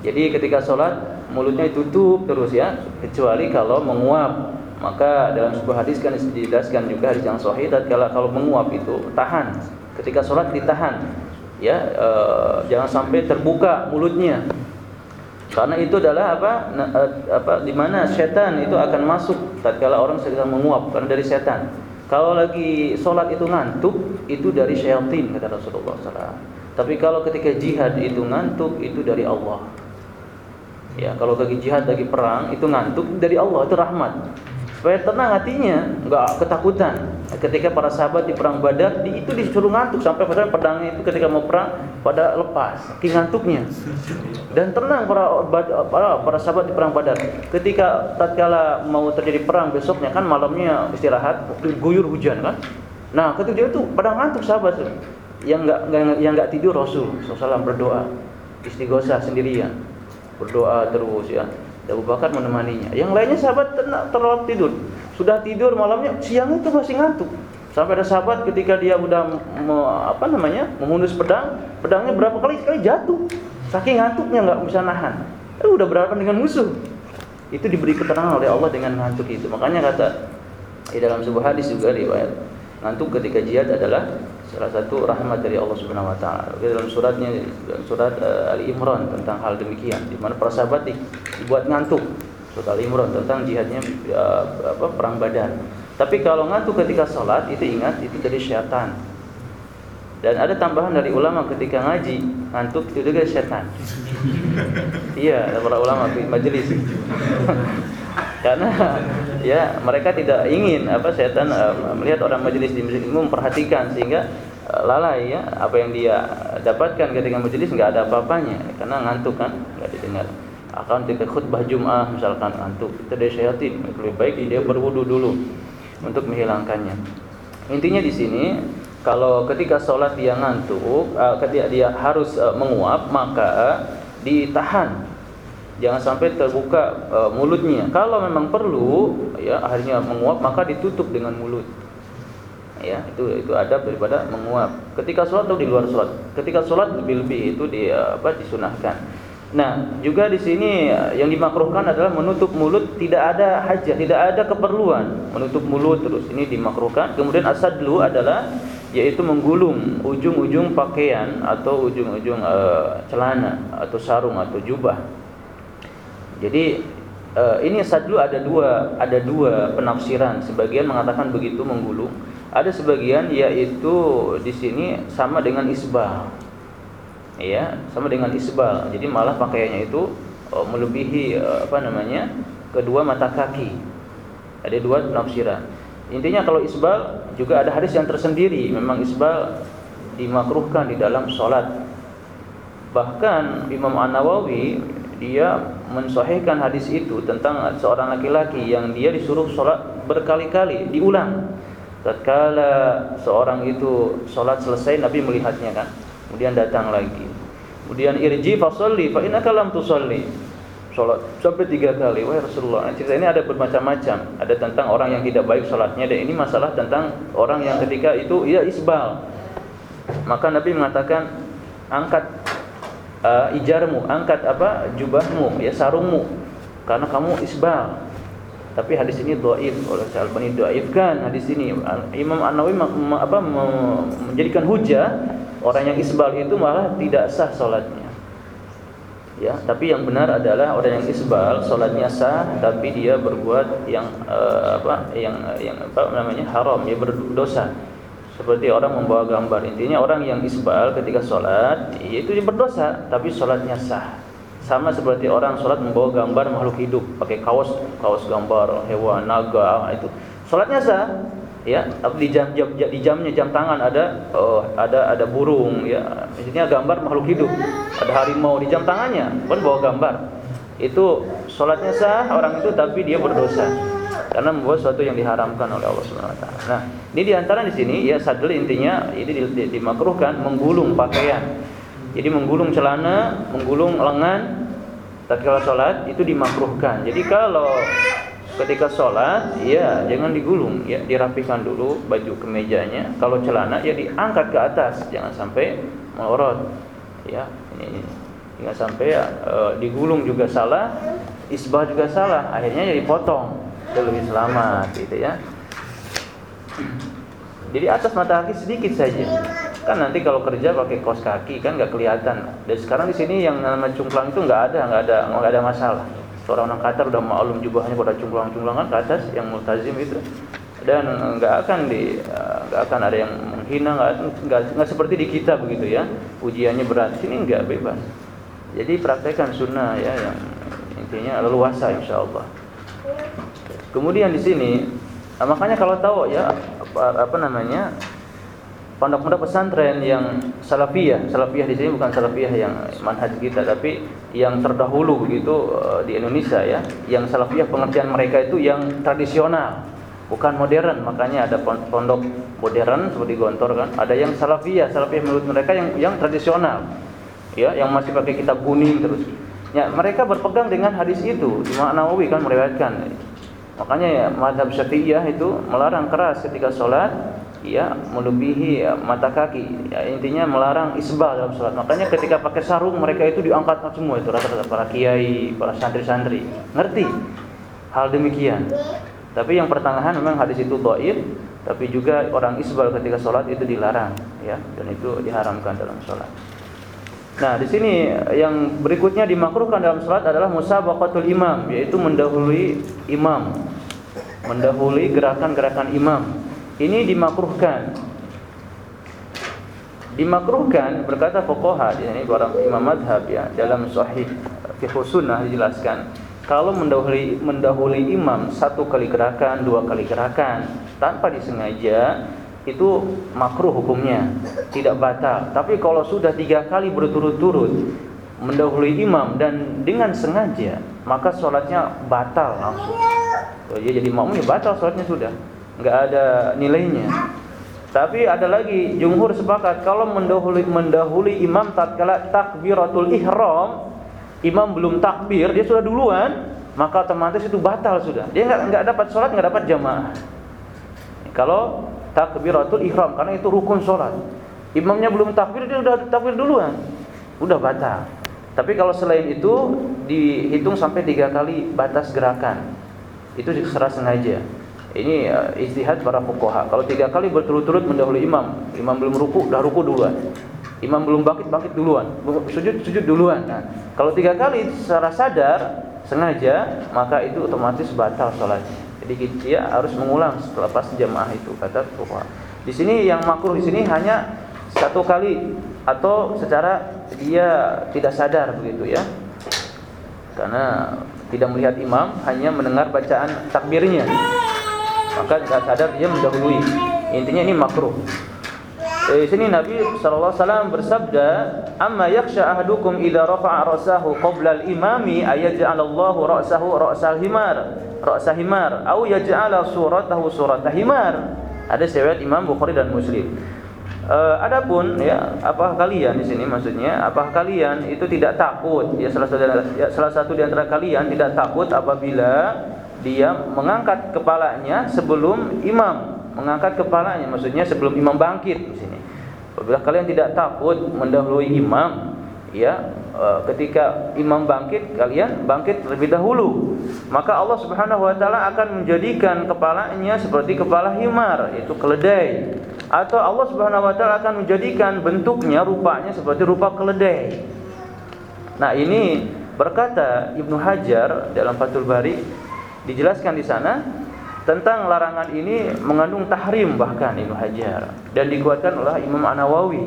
Jadi ketika sholat mulutnya ditutup terus ya, kecuali kalau menguap. Maka dalam sebuah hadis kan dijelaskan juga hadis yang sahih tatkala kalau menguap itu tahan. Ketika sholat ditahan, ya e, jangan sampai terbuka mulutnya. Karena itu adalah apa? E, apa di mana setan itu akan masuk tatkala orang sedang menguap karena dari setan. Kalau lagi sholat itu ngantuk, itu dari syaitan kata Rasulullah SAW. Tapi kalau ketika jihad itu ngantuk, itu dari Allah. Ya, kalau lagi jihad lagi perang itu ngantuk dari Allah itu rahmat supaya tenang hatinya, enggak ketakutan. Ketika para sahabat di perang Badar, di, itu disuruh ngantuk sampai pada pedangnya itu ketika mau perang pada lepas, saking ngantuknya. Dan tenang para, para para sahabat di perang Badar. Ketika tatkala mau terjadi perang besoknya kan malamnya istirahat, guyur hujan kan. Nah, ketika itu pada ngantuk sahabat yang enggak yang enggak tidur Rasul SAW berdoa istighosah sendirian. Berdoa terus ya Abu Bakar menemaninya. Yang lainnya sahabat tenang terlalu tidur. Sudah tidur malamnya, siang itu masih ngantuk. Sampai ada sahabat ketika dia udah me, apa namanya menghunus pedang, pedangnya berapa kali sekali jatuh. Saking ngantuknya nggak bisa nahan. Eh, udah berapa dengan musuh. Itu diberi keterangan oleh Allah dengan ngantuk itu. Makanya kata di dalam sebuah hadis juga riwayat ngantuk ketika jihad adalah salah satu rahmat dari Allah Subhanahu wa taala. Dalam suratnya surat uh, Ali Imran tentang hal demikian di mana para sahabat dibuat ngantuk. Surat Ali Imran tentang jihadnya uh, apa perang Badar. Tapi kalau ngantuk ketika sholat itu ingat itu dari syaitan. Dan ada tambahan dari ulama ketika ngaji ngantuk itu juga syaitan. iya, ada para ulama di majelis. Karena ya mereka tidak ingin apa setan uh, melihat orang majelis di masjid umum memperhatikan sehingga uh, lalai ya apa yang dia dapatkan ketika majelis nggak ada apa-apanya karena ngantuk kan nggak didengar akan ketika khutbah Jum'ah misalkan ngantuk itu dari syaitan lebih baik dia berwudu dulu untuk menghilangkannya Intinya di sini kalau ketika sholat dia ngantuk, uh, ketika dia harus uh, menguap, maka ditahan. Jangan sampai terbuka mulutnya. Kalau memang perlu, ya akhirnya menguap, maka ditutup dengan mulut. Ya, itu itu adab daripada menguap. Ketika sholat atau di luar sholat. Ketika sholat lebih-lebih itu dia apa disunahkan. Nah, juga di sini yang dimakruhkan adalah menutup mulut tidak ada hajat, tidak ada keperluan menutup mulut terus. Ini dimakruhkan. Kemudian asadlu adalah yaitu menggulung ujung-ujung pakaian atau ujung-ujung uh, celana atau sarung atau jubah. Jadi uh, ini sadlu ada dua ada dua penafsiran. Sebagian mengatakan begitu menggulung, ada sebagian yaitu di sini sama dengan isbal. Ya, sama dengan isbal. Jadi malah pakaiannya itu uh, melebihi uh, apa namanya? kedua mata kaki. Ada dua penafsiran. Intinya kalau isbal juga ada hadis yang tersendiri. Memang isbal dimakruhkan di dalam sholat. Bahkan Imam An Nawawi dia mensahihkan hadis itu tentang seorang laki-laki yang dia disuruh sholat berkali-kali diulang. Tatkala seorang itu sholat selesai Nabi melihatnya kan, kemudian datang lagi. Kemudian irji fasolli fa innaka lam tusolli sholat sampai tiga kali. Wahai Rasulullah, cerita ini ada bermacam-macam. Ada tentang orang yang tidak baik sholatnya dan ini masalah tentang orang yang ketika itu ia isbal. Maka Nabi mengatakan angkat uh, ijarmu, angkat apa jubahmu, ya sarungmu, karena kamu isbal. Tapi hadis ini doaif oleh Syalbani doaifkan hadis ini. Imam An Nawawi apa menjadikan hujah orang yang isbal itu malah tidak sah sholatnya ya tapi yang benar adalah orang yang isbal sholatnya sah tapi dia berbuat yang uh, apa yang yang apa namanya haram. Ya berdosa. Seperti orang membawa gambar. Intinya orang yang isbal ketika sholat itu dia berdosa tapi sholatnya sah sama seperti orang sholat membawa gambar makhluk hidup pakai kaos kaos gambar hewan naga itu. Sholatnya sah ya. Tapi di jam, jam di jamnya jam tangan ada oh, ada ada burung ya. Maksudnya gambar makhluk hidup. Ada harimau di jam tangannya pun bawa gambar. Itu sholatnya sah orang itu tapi dia berdosa. Karena membuat sesuatu yang diharamkan oleh Allah Subhanahu wa taala. Nah, ini di antara di sini ya sadel intinya ini dimakruhkan menggulung pakaian. Jadi menggulung celana, menggulung lengan tatkala sholat itu dimakruhkan. Jadi kalau ketika sholat ya jangan digulung ya dirapikan dulu baju kemejanya. Kalau celana ya diangkat ke atas jangan sampai melorot ya. Ini, jangan sampai uh, digulung juga salah isbah juga salah akhirnya ya dipotong itu lebih selamat gitu ya. Jadi atas mata kaki sedikit saja kan nanti kalau kerja pakai kos kaki kan nggak kelihatan. Dan sekarang di sini yang nama cungklang itu nggak ada nggak ada nggak ada masalah. Seorang orang Qatar udah maklum jubahnya pada cungklang-cungklangan ke atas yang multazim itu. Dan nggak akan di nggak akan ada yang menghina nggak nggak seperti di kita begitu ya. Ujiannya berat sini nggak bebas. Jadi praktekkan sunnah ya yang intinya leluasa insya Allah kemudian di sini nah, makanya kalau tahu ya apa, apa namanya pondok-pondok pesantren yang salafiyah, salafiyah di sini bukan salafiyah yang manhaj kita tapi yang terdahulu begitu eh, di Indonesia ya. Yang salafiyah pengertian mereka itu yang tradisional, bukan modern. Makanya ada pondok modern seperti Gontor kan, ada yang salafiyah, salafiyah menurut mereka yang yang tradisional. Ya, yang masih pakai kitab kuning terus. Ya, mereka berpegang dengan hadis itu. Imam Nawawi kan meriwayatkan. Makanya ya madhab Syafi'iyah itu melarang keras ketika sholat ya melebihi ya, mata kaki. Ya, intinya melarang isbal dalam sholat. Makanya ketika pakai sarung mereka itu diangkat semua itu rata-rata para kiai para santri-santri. Ngerti? Hal demikian. Tapi yang pertengahan memang hadis itu doib tapi juga orang isbal ketika sholat itu dilarang ya dan itu diharamkan dalam sholat. Nah di sini yang berikutnya dimakruhkan dalam sholat adalah musabaqatul imam yaitu mendahului imam. Mendahului gerakan-gerakan imam ini dimakruhkan. Dimakruhkan berkata fuqaha ini orang imam madhab ya dalam sahih fiqh sunnah dijelaskan kalau mendahului mendahului imam satu kali gerakan, dua kali gerakan tanpa disengaja itu makruh hukumnya, tidak batal. Tapi kalau sudah tiga kali berturut-turut mendahului imam dan dengan sengaja, maka sholatnya batal langsung. Jadi makmumnya batal sholatnya sudah nggak ada nilainya. Tapi ada lagi jumhur sepakat kalau mendahului mendahului imam tatkala takbiratul ihram, imam belum takbir, dia sudah duluan, maka otomatis itu batal sudah. Dia enggak enggak dapat salat, enggak dapat jamaah. Kalau takbiratul ihram karena itu rukun salat. Imamnya belum takbir, dia sudah takbir duluan. Udah batal. Tapi kalau selain itu dihitung sampai tiga kali batas gerakan. Itu secara sengaja. Ini uh, istihad para fuqaha. Kalau tiga kali berturut-turut mendahului imam, imam belum ruku, dah ruku duluan. Imam belum bangkit, bangkit duluan. Sujud, sujud duluan. Nah, kalau tiga kali secara sadar, sengaja, maka itu otomatis batal sholatnya. Jadi dia harus mengulang setelah pas jamaah itu kata fuqaha. Di sini yang makruh di sini hanya satu kali atau secara dia tidak sadar begitu ya. Karena tidak melihat imam, hanya mendengar bacaan takbirnya maka tidak sadar dia mendahului. Intinya ini makruh. Di sini Nabi sallallahu alaihi bersabda, "Amma yakhsha ahadukum idza rafa'a ra'sahu qabla al-imami ayaj'al Allahu ra'sahu ra'sal himar, ra'sal himar, atau yaj'ala suratahu suratah himar." Ada riwayat Imam Bukhari dan Muslim. Uh, adapun ya apakah kalian di sini maksudnya apakah kalian itu tidak takut ya salah satu ya, salah satu di antara kalian tidak takut apabila dia mengangkat kepalanya sebelum imam mengangkat kepalanya maksudnya sebelum imam bangkit di sini. Apabila kalian tidak takut mendahului imam, ya e, ketika imam bangkit kalian bangkit terlebih dahulu. Maka Allah Subhanahu wa taala akan menjadikan kepalanya seperti kepala himar, yaitu keledai. Atau Allah Subhanahu wa taala akan menjadikan bentuknya rupanya seperti rupa keledai. Nah, ini berkata Ibnu Hajar dalam Fathul Bari dijelaskan di sana tentang larangan ini mengandung tahrim bahkan Ibnu Hajar dan dikuatkan oleh Imam An-Nawawi.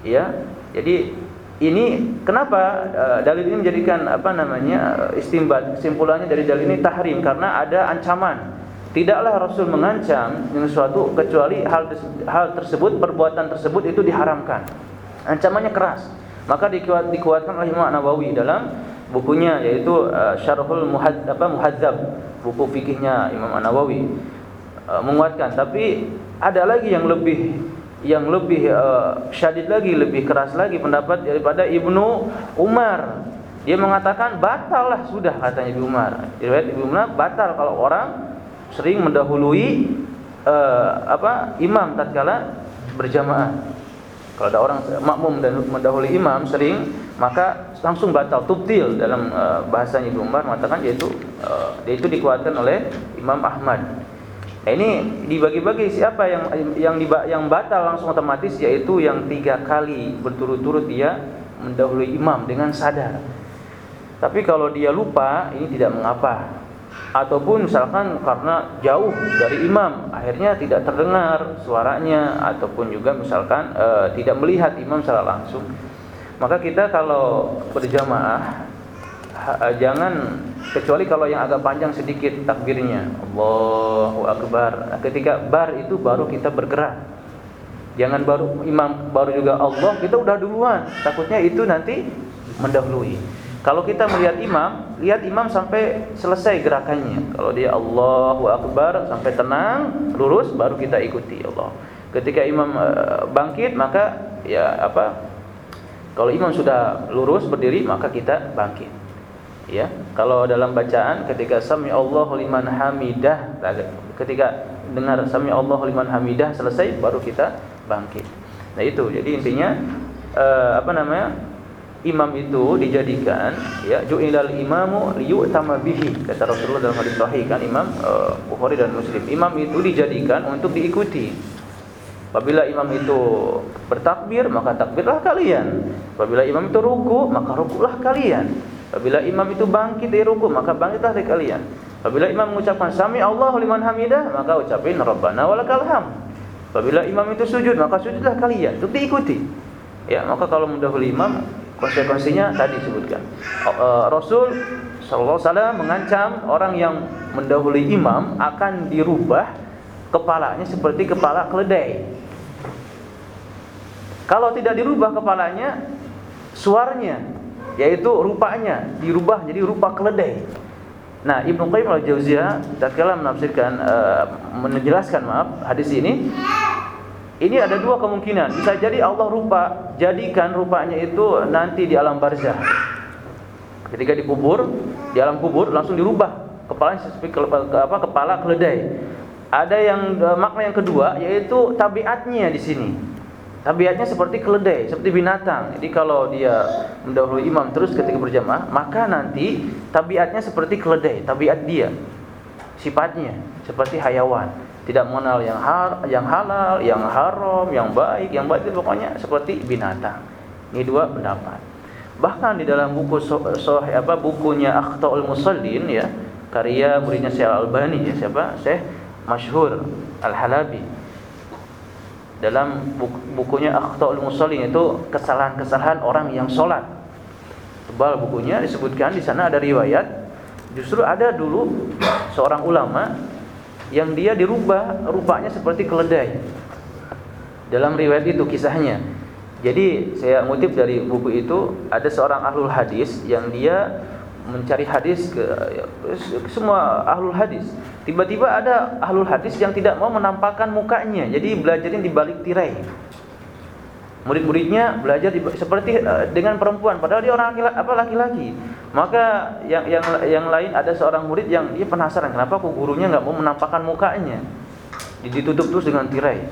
Ya. Jadi ini kenapa uh, dalil ini menjadikan apa namanya istimbat kesimpulannya dari dalil ini tahrim karena ada ancaman. Tidaklah Rasul mengancam dengan sesuatu kecuali hal hal tersebut perbuatan tersebut itu diharamkan. Ancamannya keras. Maka dikuat, dikuatkan oleh Imam An-Nawawi dalam bukunya yaitu uh, Syarhul Muhadzab, buku fikihnya Imam An-Nawawi uh, menguatkan. Tapi ada lagi yang lebih yang lebih uh, syadid lagi, lebih keras lagi pendapat daripada Ibnu Umar. Dia mengatakan batal lah sudah katanya Ibnu Umar. Riwayat Ibnu Umar batal kalau orang sering mendahului uh, apa imam tatkala berjamaah. Kalau ada orang makmum dan mendahului imam sering maka langsung batal tubtil dalam uh, bahasanya Ibnu Umar mengatakan yaitu uh, yaitu dikuatkan oleh Imam Ahmad. Nah, ini dibagi-bagi siapa yang yang yang batal langsung otomatis yaitu yang tiga kali berturut-turut dia mendahului imam dengan sadar. Tapi kalau dia lupa ini tidak mengapa. Ataupun misalkan karena jauh dari imam akhirnya tidak terdengar suaranya ataupun juga misalkan uh, tidak melihat imam secara langsung maka kita kalau berjamaah jangan kecuali kalau yang agak panjang sedikit takbirnya Allahu akbar. Nah, ketika bar itu baru kita bergerak. Jangan baru imam baru juga Allah kita udah duluan. Takutnya itu nanti mendahului. Kalau kita melihat imam, lihat imam sampai selesai gerakannya. Kalau dia Allahu akbar sampai tenang, lurus baru kita ikuti Allah. Ketika imam eh, bangkit maka ya apa kalau imam sudah lurus berdiri maka kita bangkit. Ya. Kalau dalam bacaan ketika sami Allahu liman hamidah ketika dengar sami Allahu liman hamidah selesai baru kita bangkit. Nah itu. Jadi intinya eh, apa namanya? Imam itu dijadikan ya ju'ilal imamu liyu'tama bihi kata Rasulullah dalam hadis sahih kan Imam uh, Bukhari dan Muslim. Imam itu dijadikan untuk diikuti. Apabila imam itu bertakbir, maka takbirlah kalian. Apabila imam itu ruku, maka rukulah kalian. Apabila imam itu bangkit dari ruku, maka bangkitlah dari kalian. Apabila imam mengucapkan sami Allahu liman hamidah, maka ucapin rabbana walakal ham. Apabila imam itu sujud, maka sujudlah kalian. Itu diikuti. Ya, maka kalau mendahului imam, konsekuensinya tadi disebutkan. Uh, Rasul sallallahu alaihi wasallam mengancam orang yang mendahului imam akan dirubah kepalanya seperti kepala keledai. Kalau tidak dirubah kepalanya, suaranya yaitu rupanya dirubah jadi rupa keledai. Nah, Ibnu Qayyim al-Jauziyah tatkala menafsirkan uh, menjelaskan maaf hadis ini ini ada dua kemungkinan. Bisa jadi Allah rupa, jadikan rupanya itu nanti di alam barzah. Ketika dikubur, di alam kubur langsung dirubah kepalanya seperti kepala keledai. Ada yang makna yang kedua yaitu tabiatnya di sini. Tabiatnya seperti keledai, seperti binatang. Jadi kalau dia mendahului imam terus ketika berjamaah, maka nanti tabiatnya seperti keledai, tabiat dia. Sifatnya seperti hayawan, tidak mengenal yang har, yang halal, yang haram, yang baik, yang baik pokoknya seperti binatang. Ini dua pendapat. Bahkan di dalam buku so, apa bukunya Akhtaul Musallin ya, karya muridnya Syekh Al-Albani ya, siapa? Syekh Masyhur Al-Halabi dalam bukunya Akhtaul Musallin itu kesalahan-kesalahan orang yang sholat. Tebal bukunya disebutkan di sana ada riwayat justru ada dulu seorang ulama yang dia dirubah rupanya seperti keledai. Dalam riwayat itu kisahnya. Jadi saya ngutip dari buku itu ada seorang ahlul hadis yang dia mencari hadis ke, ke semua ahlul hadis. Tiba-tiba ada ahlul hadis yang tidak mau menampakkan mukanya, jadi belajarin di balik tirai. Murid-muridnya belajar di, seperti uh, dengan perempuan, padahal dia orang laki, apa laki-laki. Maka yang yang yang lain ada seorang murid yang dia penasaran kenapa kok gurunya nggak mau menampakkan mukanya, ditutup terus dengan tirai.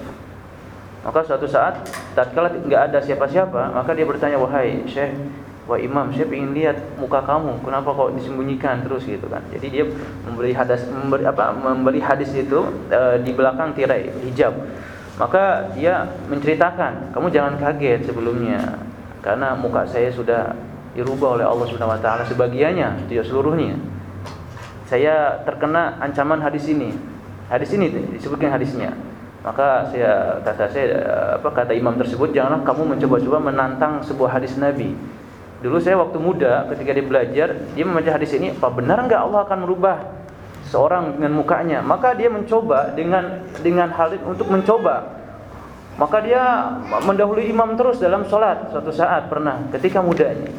Maka suatu saat tatkala nggak ada siapa-siapa, maka dia bertanya, "Wahai Syekh, Wah imam, saya ingin lihat muka kamu. Kenapa kok disembunyikan terus gitu kan? Jadi dia memberi hadis memberi apa? Memberi hadis itu e, di belakang tirai hijab. Maka dia menceritakan, kamu jangan kaget sebelumnya karena muka saya sudah dirubah oleh Allah Subhanahu wa taala sebagiannya, tidak seluruhnya. Saya terkena ancaman hadis ini. Hadis ini disebutkan hadisnya. Maka saya kata saya apa kata imam tersebut janganlah kamu mencoba-coba menantang sebuah hadis Nabi Dulu saya waktu muda ketika dia belajar, dia membaca hadis ini, apa benar enggak Allah akan merubah seorang dengan mukanya? Maka dia mencoba dengan dengan hal untuk mencoba. Maka dia mendahului imam terus dalam sholat suatu saat pernah ketika mudanya.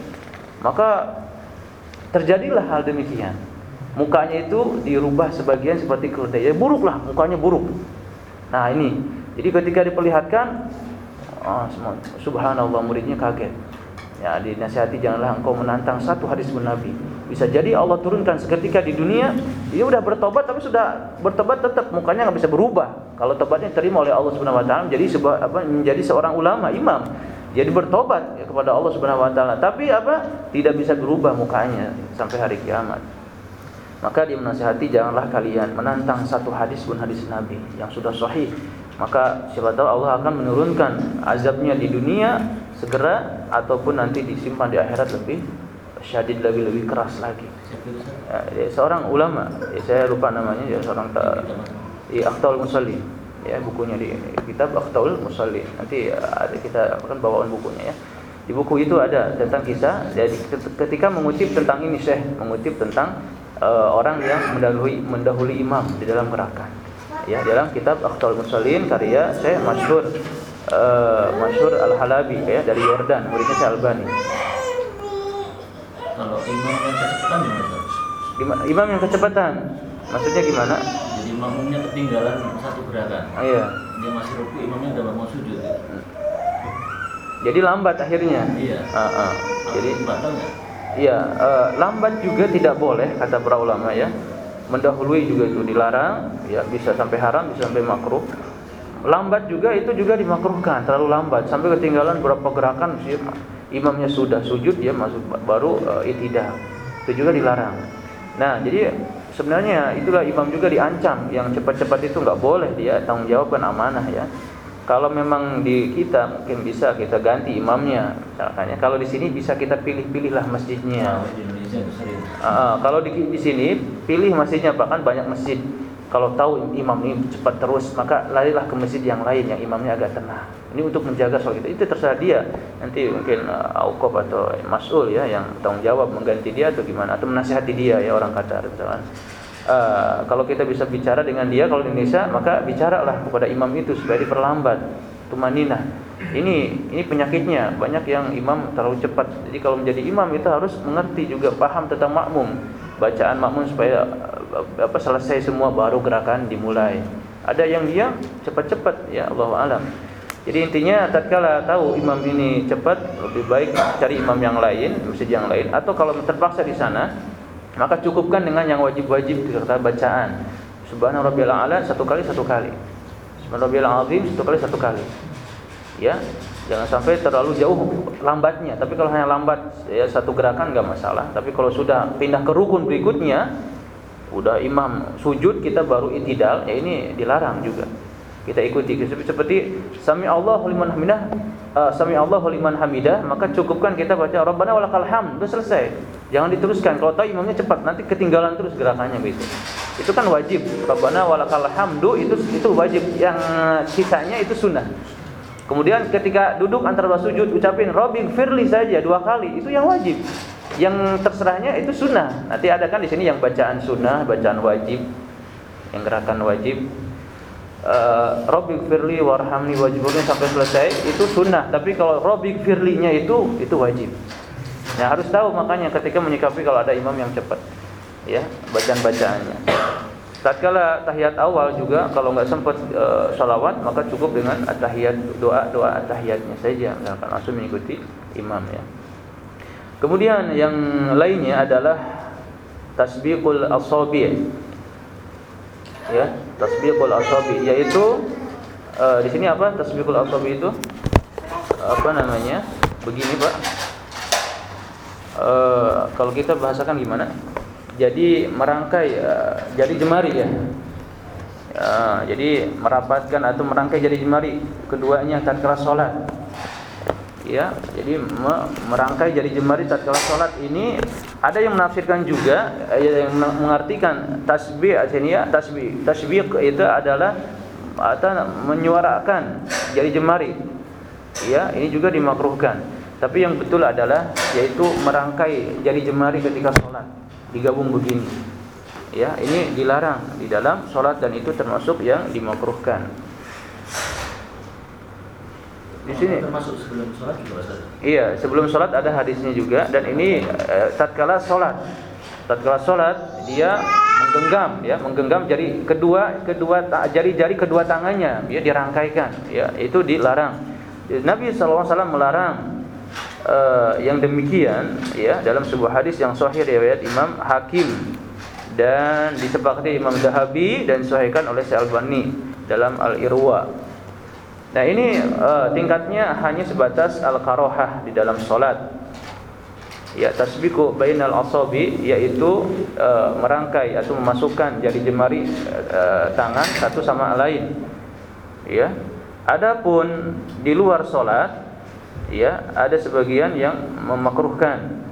Maka terjadilah hal demikian. Mukanya itu dirubah sebagian seperti keledai. Ya buruklah, mukanya buruk. Nah ini, jadi ketika diperlihatkan, oh, subhanallah muridnya kaget. Ya, dinasihati janganlah engkau menantang satu hadis Nabi. Bisa jadi Allah turunkan seketika di dunia, dia sudah bertobat tapi sudah bertobat tetap mukanya nggak bisa berubah. Kalau tobatnya terima oleh Allah Subhanahu wa taala menjadi sebuah apa menjadi seorang ulama, imam. Jadi bertobat ya, kepada Allah Subhanahu wa taala, tapi apa? Tidak bisa berubah mukanya sampai hari kiamat. Maka dia menasihati janganlah kalian menantang satu hadis pun hadis Nabi yang sudah sahih. Maka siapa tahu Allah akan menurunkan azabnya di dunia segera ataupun nanti disimpan di akhirat lebih syadid lebih lebih keras lagi. Ya, ya, seorang ulama, ya, saya lupa namanya, ya seorang ta, di Akhtaul Musalli, ya bukunya di kitab Akhtaul Musalli. Nanti ya, ada kita akan bawaan bukunya ya. Di buku itu ada tentang kisah jadi ketika mengutip tentang ini Syekh mengutip tentang uh, orang yang mendahului mendahului imam di dalam gerakan. Ya, dalam kitab Akhtaul Musallin karya Syekh Masyhur uh, masyhur Al-Halabi ya dari Yordan, muridnya Syekh Albani. Kalau imam yang kecepatan gimana? Imam yang kecepatan. Maksudnya gimana? Jadi makmumnya ketinggalan satu gerakan. Oh, iya. Dia masih ruku, imamnya udah mau sujud. Jadi lambat akhirnya. Iya. Uh, uh. Jadi Iya, uh, lambat juga tidak boleh kata para ulama ya. Mendahului juga itu dilarang, ya bisa sampai haram, bisa sampai makruh lambat juga itu juga dimakruhkan terlalu lambat. Sampai ketinggalan beberapa gerakan imamnya sudah sujud dia masuk baru uh, itidah. Itu juga dilarang. Nah jadi sebenarnya itulah imam juga diancam yang cepat-cepat itu nggak boleh dia tanggung jawabkan amanah ya. Kalau memang di kita mungkin bisa kita ganti imamnya misalnya kalau di sini bisa kita pilih-pilihlah masjidnya. Uh, kalau di, di sini pilih masjidnya bahkan banyak masjid kalau tahu imam ini cepat terus, maka larilah ke masjid yang lain yang imamnya agak tenang. Ini untuk menjaga sholat kita. Itu terserah dia. Nanti mungkin uh, Aukop atau Mas'ul ya yang tanggung jawab mengganti dia atau gimana atau menasihati dia ya orang Qatar misalkan. Uh, kalau kita bisa bicara dengan dia kalau di Indonesia maka bicaralah kepada imam itu supaya diperlambat tumaninah ini ini penyakitnya banyak yang imam terlalu cepat jadi kalau menjadi imam itu harus mengerti juga paham tentang makmum bacaan makmum supaya apa selesai semua baru gerakan dimulai. Ada yang dia cepat-cepat ya Allah alam. Jadi intinya tatkala tahu imam ini cepat lebih baik cari imam yang lain, masjid yang lain atau kalau terpaksa di sana maka cukupkan dengan yang wajib-wajib serta bacaan. Subhana rabbiyal a'la satu kali satu kali. Subhana rabbiyal azim satu kali satu kali. Ya, jangan sampai terlalu jauh lambatnya. Tapi kalau hanya lambat ya satu gerakan enggak masalah. Tapi kalau sudah pindah ke rukun berikutnya, udah imam sujud kita baru itidal, ya ini dilarang juga. Kita ikuti. Seperti sami Allahu liman hamidah uh, sami Allahu liman hamidah maka cukupkan kita baca rabbana walakal hamd selesai. Jangan diteruskan. Kalau tahu imamnya cepat nanti ketinggalan terus gerakannya begitu itu kan wajib. Rabbana walakal hamdu itu itu wajib. Yang sisanya itu sunnah kemudian ketika duduk antara dua sujud ucapin robin firli saja dua kali itu yang wajib. Yang terserahnya itu sunnah. Nanti ada kan di sini yang bacaan sunnah bacaan wajib yang gerakan wajib. Uh, Robik firli warhamni wajibulnya sampai selesai itu sunnah. Tapi kalau Robik firlinya itu itu wajib. Ya harus tahu makanya ketika menyikapi kalau ada imam yang cepat ya bacaan bacaannya tatkala tahiyat awal juga kalau nggak sempat uh, salawat maka cukup dengan tahiyat doa doa tahiyatnya saja. Misalkan langsung mengikuti imam ya. Kemudian yang lainnya adalah tasbiqul asabi' ya tasbiqul asabi yaitu uh, di sini apa? Tasbiqul asabi itu apa namanya? Begini Pak. Uh, kalau kita bahasakan gimana jadi merangkai uh, jadi jemari ya. Uh, jadi merapatkan atau merangkai jadi jemari. Keduanya tatkala salat ya jadi merangkai jari jemari tatkala salat ini ada yang menafsirkan juga yang mengartikan tasbih artinya tasbih. Tasbih itu adalah atau menyuarakan jari jemari. Ya ini juga dimakruhkan. Tapi yang betul adalah yaitu merangkai jari jemari ketika salat digabung begini ya ini dilarang di dalam salat dan itu termasuk yang dimakruhkan di sini termasuk sebelum sholat juga Ustaz. Iya, sebelum sholat ada hadisnya juga dan ini eh, tatkala sholat. Tatkala sholat dia menggenggam ya, menggenggam jari kedua kedua jari-jari kedua tangannya ya dirangkaikan ya, itu dilarang. Nabi SAW melarang uh, yang demikian ya dalam sebuah hadis yang sahih riwayat Imam Hakim dan disepakati Imam Zahabi dan disahihkan oleh Syalbani dalam Al-Irwa Nah ini uh, tingkatnya hanya sebatas al-karohah di dalam solat. Ya tasbiku bainal asabi yaitu uh, merangkai atau memasukkan jari jemari uh, tangan satu sama lain. Ya. Adapun di luar solat, ya ada sebagian yang memakruhkan.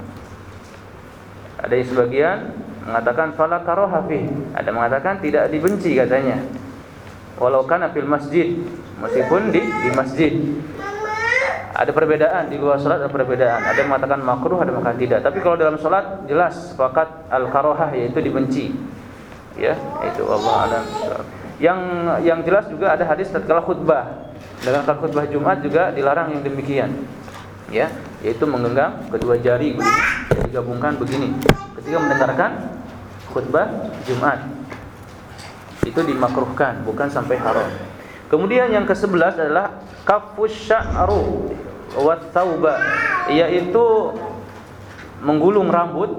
Ada yang sebagian mengatakan fala karoha Ada mengatakan tidak dibenci katanya. Walau kana fil masjid meskipun di di masjid. Ada perbedaan di luar salat ada perbedaan. Ada yang mengatakan makruh, ada yang mengatakan tidak. Tapi kalau dalam salat jelas sepakat al karohah yaitu dibenci. Ya, itu Allah alam. Yang yang jelas juga ada hadis tatkala khutbah. Dengan khutbah Jumat juga dilarang yang demikian. Ya, yaitu menggenggam kedua jari begini, digabungkan begini. Ketika mendengarkan khutbah Jumat. Itu dimakruhkan, bukan sampai haram. Kemudian yang ke-11 adalah kafus sya'ru wa yaitu menggulung rambut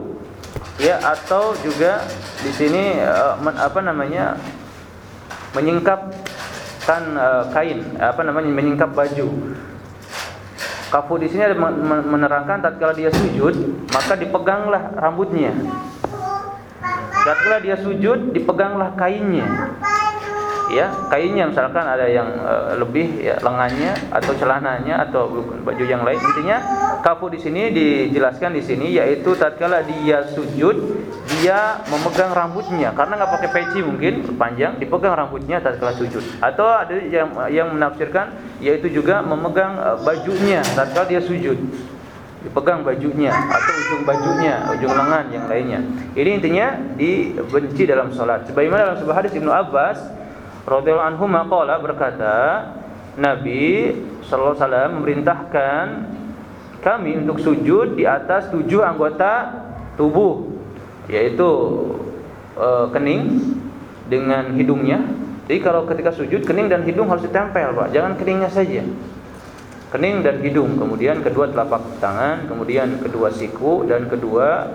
ya atau juga di sini uh, apa namanya menyingkapkan uh, kain apa namanya menyingkap baju. Kafu di sini menerangkan tatkala dia sujud maka dipeganglah rambutnya. Tatkala dia sujud dipeganglah kainnya. Ya kainnya misalkan ada yang uh, lebih ya lengannya atau celananya atau baju yang lain. Intinya kafu di sini dijelaskan di sini yaitu tatkala dia sujud dia memegang rambutnya karena nggak pakai peci mungkin panjang dipegang rambutnya tatkala sujud atau ada yang yang menafsirkan yaitu juga memegang uh, bajunya tatkala dia sujud dipegang bajunya atau ujung bajunya, ujung lengan yang lainnya. Ini intinya dibenci dalam salat. Sebagaimana dalam sebuah hadis Ibnu Abbas radhiyallahu anhu maqala berkata Nabi sallallahu alaihi wasallam memerintahkan kami untuk sujud di atas tujuh anggota tubuh yaitu e, kening dengan hidungnya. Jadi kalau ketika sujud kening dan hidung harus ditempel, Pak. Jangan keningnya saja. Kening dan hidung, kemudian kedua telapak tangan, kemudian kedua siku dan kedua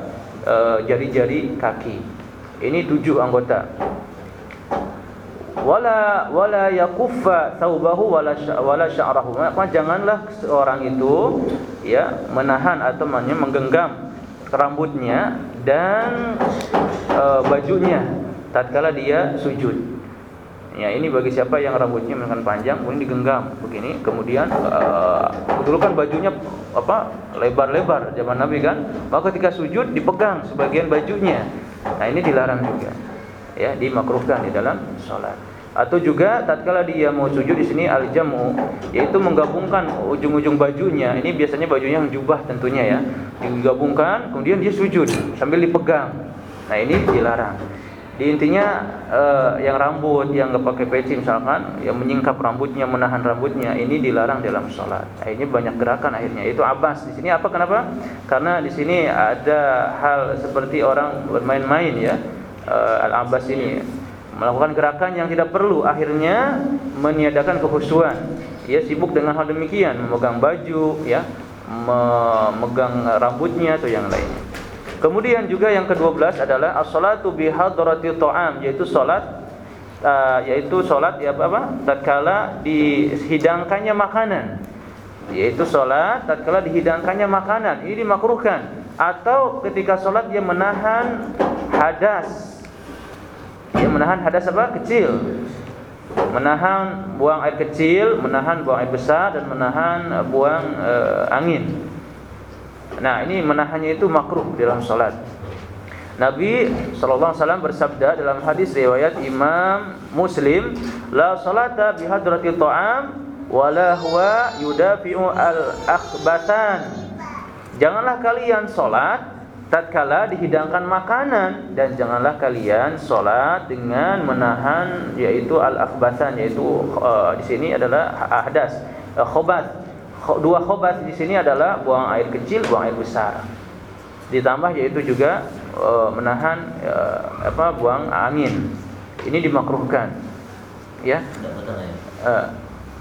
e, jari-jari kaki. Ini tujuh anggota. Wala wala yakuffa thawbahu wala wala sya'rahu. Maka janganlah seorang itu ya menahan atau menggenggam rambutnya dan e, bajunya tatkala dia sujud. Ya, ini bagi siapa yang rambutnya memang panjang kemudian digenggam begini, kemudian uh, dulu kan bajunya apa? lebar-lebar zaman Nabi kan. Maka ketika sujud dipegang sebagian bajunya. Nah, ini dilarang juga. Ya, dimakruhkan di dalam salat. Atau juga tatkala dia mau sujud di sini al-jamu yaitu menggabungkan ujung-ujung bajunya. Ini biasanya bajunya yang jubah tentunya ya. Digabungkan kemudian dia sujud sambil dipegang. Nah, ini dilarang. Di intinya eh, yang rambut yang nggak pakai peci misalkan, yang menyingkap rambutnya, menahan rambutnya, ini dilarang dalam sholat. Akhirnya banyak gerakan akhirnya. Itu abas di sini apa kenapa? Karena di sini ada hal seperti orang bermain-main ya. Eh, Al Abbas ini melakukan gerakan yang tidak perlu, akhirnya meniadakan kehusuan. Ia sibuk dengan hal demikian, memegang baju, ya, memegang rambutnya atau yang lainnya. Kemudian juga yang ke-12 adalah as-salatu bi hadrati ta'am yaitu salat uh, yaitu salat ya apa, apa? tatkala dihidangkannya makanan. Yaitu salat tatkala dihidangkannya makanan. Ini dimakruhkan atau ketika salat dia menahan hadas. Dia menahan hadas apa? Kecil. Menahan buang air kecil, menahan buang air besar dan menahan uh, buang uh, angin. Nah, ini menahannya itu makruh dalam salat. Nabi sallallahu alaihi bersabda dalam hadis riwayat Imam Muslim, la salata bi hadratil ta'am wala huwa yudafi'u al-akhbatan. Janganlah kalian salat tatkala dihidangkan makanan dan janganlah kalian salat dengan menahan yaitu al-akhbatan yaitu uh, di sini adalah ahdas, uh, khobat dua khobat di sini adalah buang air kecil, buang air besar. Ditambah yaitu juga e, menahan e, apa buang angin. Ini dimakruhkan. Ya. Tidak batal. E,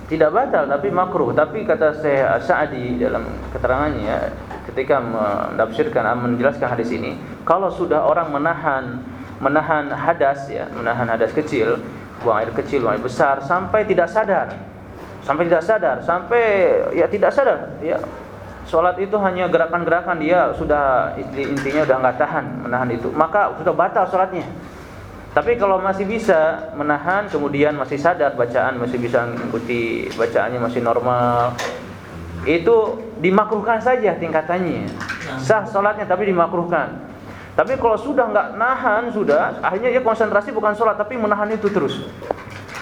tidak batal tapi makruh. Tapi kata saya Sa'di dalam keterangannya ketika menafsirkan menjelaskan hadis ini, kalau sudah orang menahan menahan hadas ya, menahan hadas kecil, buang air kecil, buang air besar sampai tidak sadar sampai tidak sadar, sampai ya tidak sadar, ya sholat itu hanya gerakan-gerakan dia sudah intinya udah nggak tahan menahan itu, maka sudah batal sholatnya. Tapi kalau masih bisa menahan, kemudian masih sadar bacaan, masih bisa mengikuti bacaannya masih normal, itu dimakruhkan saja tingkatannya. Sah sholatnya tapi dimakruhkan. Tapi kalau sudah nggak nahan sudah, akhirnya dia konsentrasi bukan sholat tapi menahan itu terus.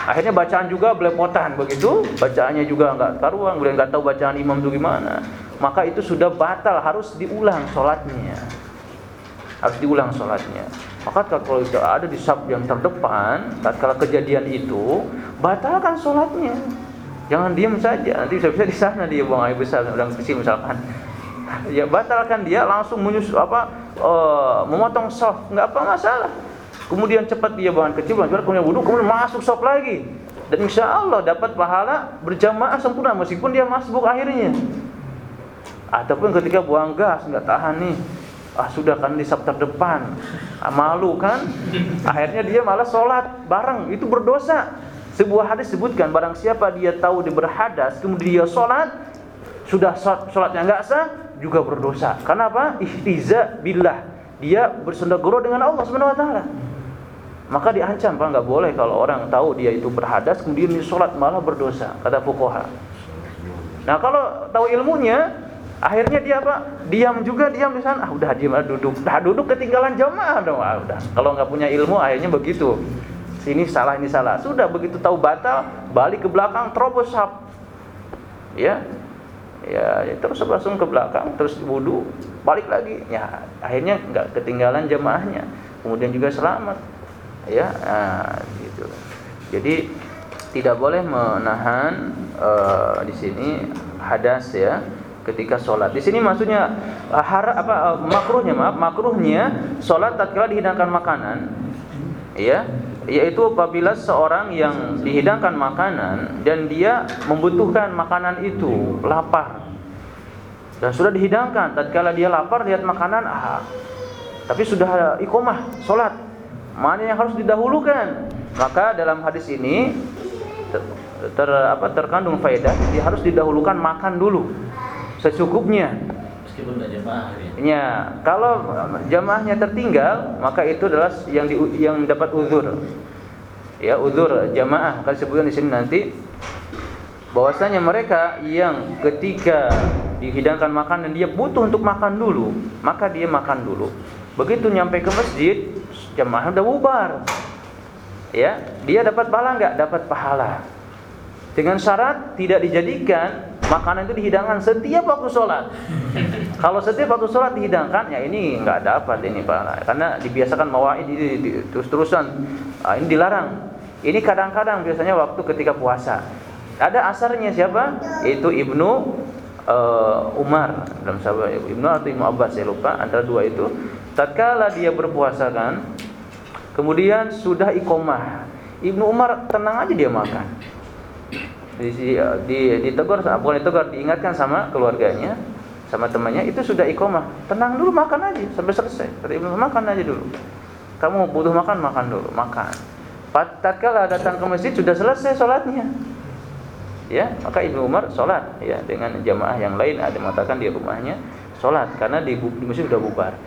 Akhirnya bacaan juga belepotan begitu, bacaannya juga enggak karuan, kemudian enggak tahu bacaan imam itu gimana. Maka itu sudah batal, harus diulang sholatnya. Harus diulang sholatnya. Maka kalau ada di sab yang terdepan, tatkala kejadian itu, batalkan sholatnya. Jangan diam saja, nanti bisa-bisa di sana dia buang air besar, sedang kecil misalkan. Ya batalkan dia langsung menyusul apa, uh, memotong soft, nggak apa masalah kemudian cepat dia buang kecil, buang kemudian wudhu, kemudian masuk sop lagi. Dan insya Allah dapat pahala berjamaah sempurna meskipun dia masuk akhirnya. Ataupun ketika buang gas nggak tahan nih, ah sudah kan di sab terdepan, ah, malu kan? Akhirnya dia malah sholat bareng, itu berdosa. Sebuah hadis sebutkan barang siapa dia tahu dia berhadas, kemudian dia sholat, sudah sholatnya nggak sah, juga berdosa. Kenapa? Ihtiza billah. Dia bersendagoro dengan Allah Subhanahu wa taala. Maka diancam Pak nggak boleh kalau orang tahu dia itu berhadas kemudian dia sholat malah berdosa kata fukoha. Nah kalau tahu ilmunya akhirnya dia apa? Diam juga diam di sana. Ah udah diam duduk. Dah duduk ketinggalan jamaah dong. Ah, udah. Kalau nggak punya ilmu akhirnya begitu. Sini salah ini salah. Sudah begitu tahu batal balik ke belakang terobos sap. Ya. Ya, ya terus langsung ke belakang terus wudhu balik lagi ya akhirnya nggak ketinggalan jamaahnya kemudian juga selamat ya nah, gitu jadi tidak boleh menahan uh, di sini hadas ya ketika sholat. Di sini maksudnya uh, har apa uh, makruhnya maaf makruhnya sholat tatkala dihidangkan makanan, ya, yaitu apabila seorang yang dihidangkan makanan dan dia membutuhkan makanan itu lapar. Dan sudah dihidangkan tatkala dia lapar lihat makanan ah tapi sudah iqomah sholat. Mana yang harus didahulukan? Maka dalam hadis ini ter, ter apa terkandung faedah dia harus didahulukan makan dulu secukupnya. Meskipun jamaah ya. Ya, kalau jamaahnya tertinggal, maka itu adalah yang di, yang dapat uzur. Ya, uzur jamaah. Kalau sebutkan di sini nanti bahwasanya mereka yang ketika dihidangkan makan dan dia butuh untuk makan dulu, maka dia makan dulu. Begitu nyampe ke masjid, jamaah udah bubar. Ya, dia dapat pahala enggak? Dapat pahala. Dengan syarat tidak dijadikan makanan itu dihidangkan setiap waktu sholat. Kalau setiap waktu sholat dihidangkan, ya ini nggak dapat ini pak, karena dibiasakan mawaid terus terusan. Nah, ini dilarang. Ini kadang-kadang biasanya waktu ketika puasa. Ada asarnya siapa? Itu ibnu uh, Umar dalam sahabat ibnu atau ibnu Abbas saya lupa antara dua itu. Tatkala dia berpuasa kan, kemudian sudah ikomah, ibnu Umar tenang aja dia makan di, di ditegur bukan ditegur diingatkan sama keluarganya sama temannya itu sudah ikomah tenang dulu makan aja sampai selesai. Tadi makan aja dulu. Kamu butuh makan makan dulu makan. Tatkala datang ke masjid sudah selesai sholatnya. Ya maka ibnu Umar sholat ya dengan jamaah yang lain ada mengatakan di rumahnya sholat karena di, di masjid sudah bubar.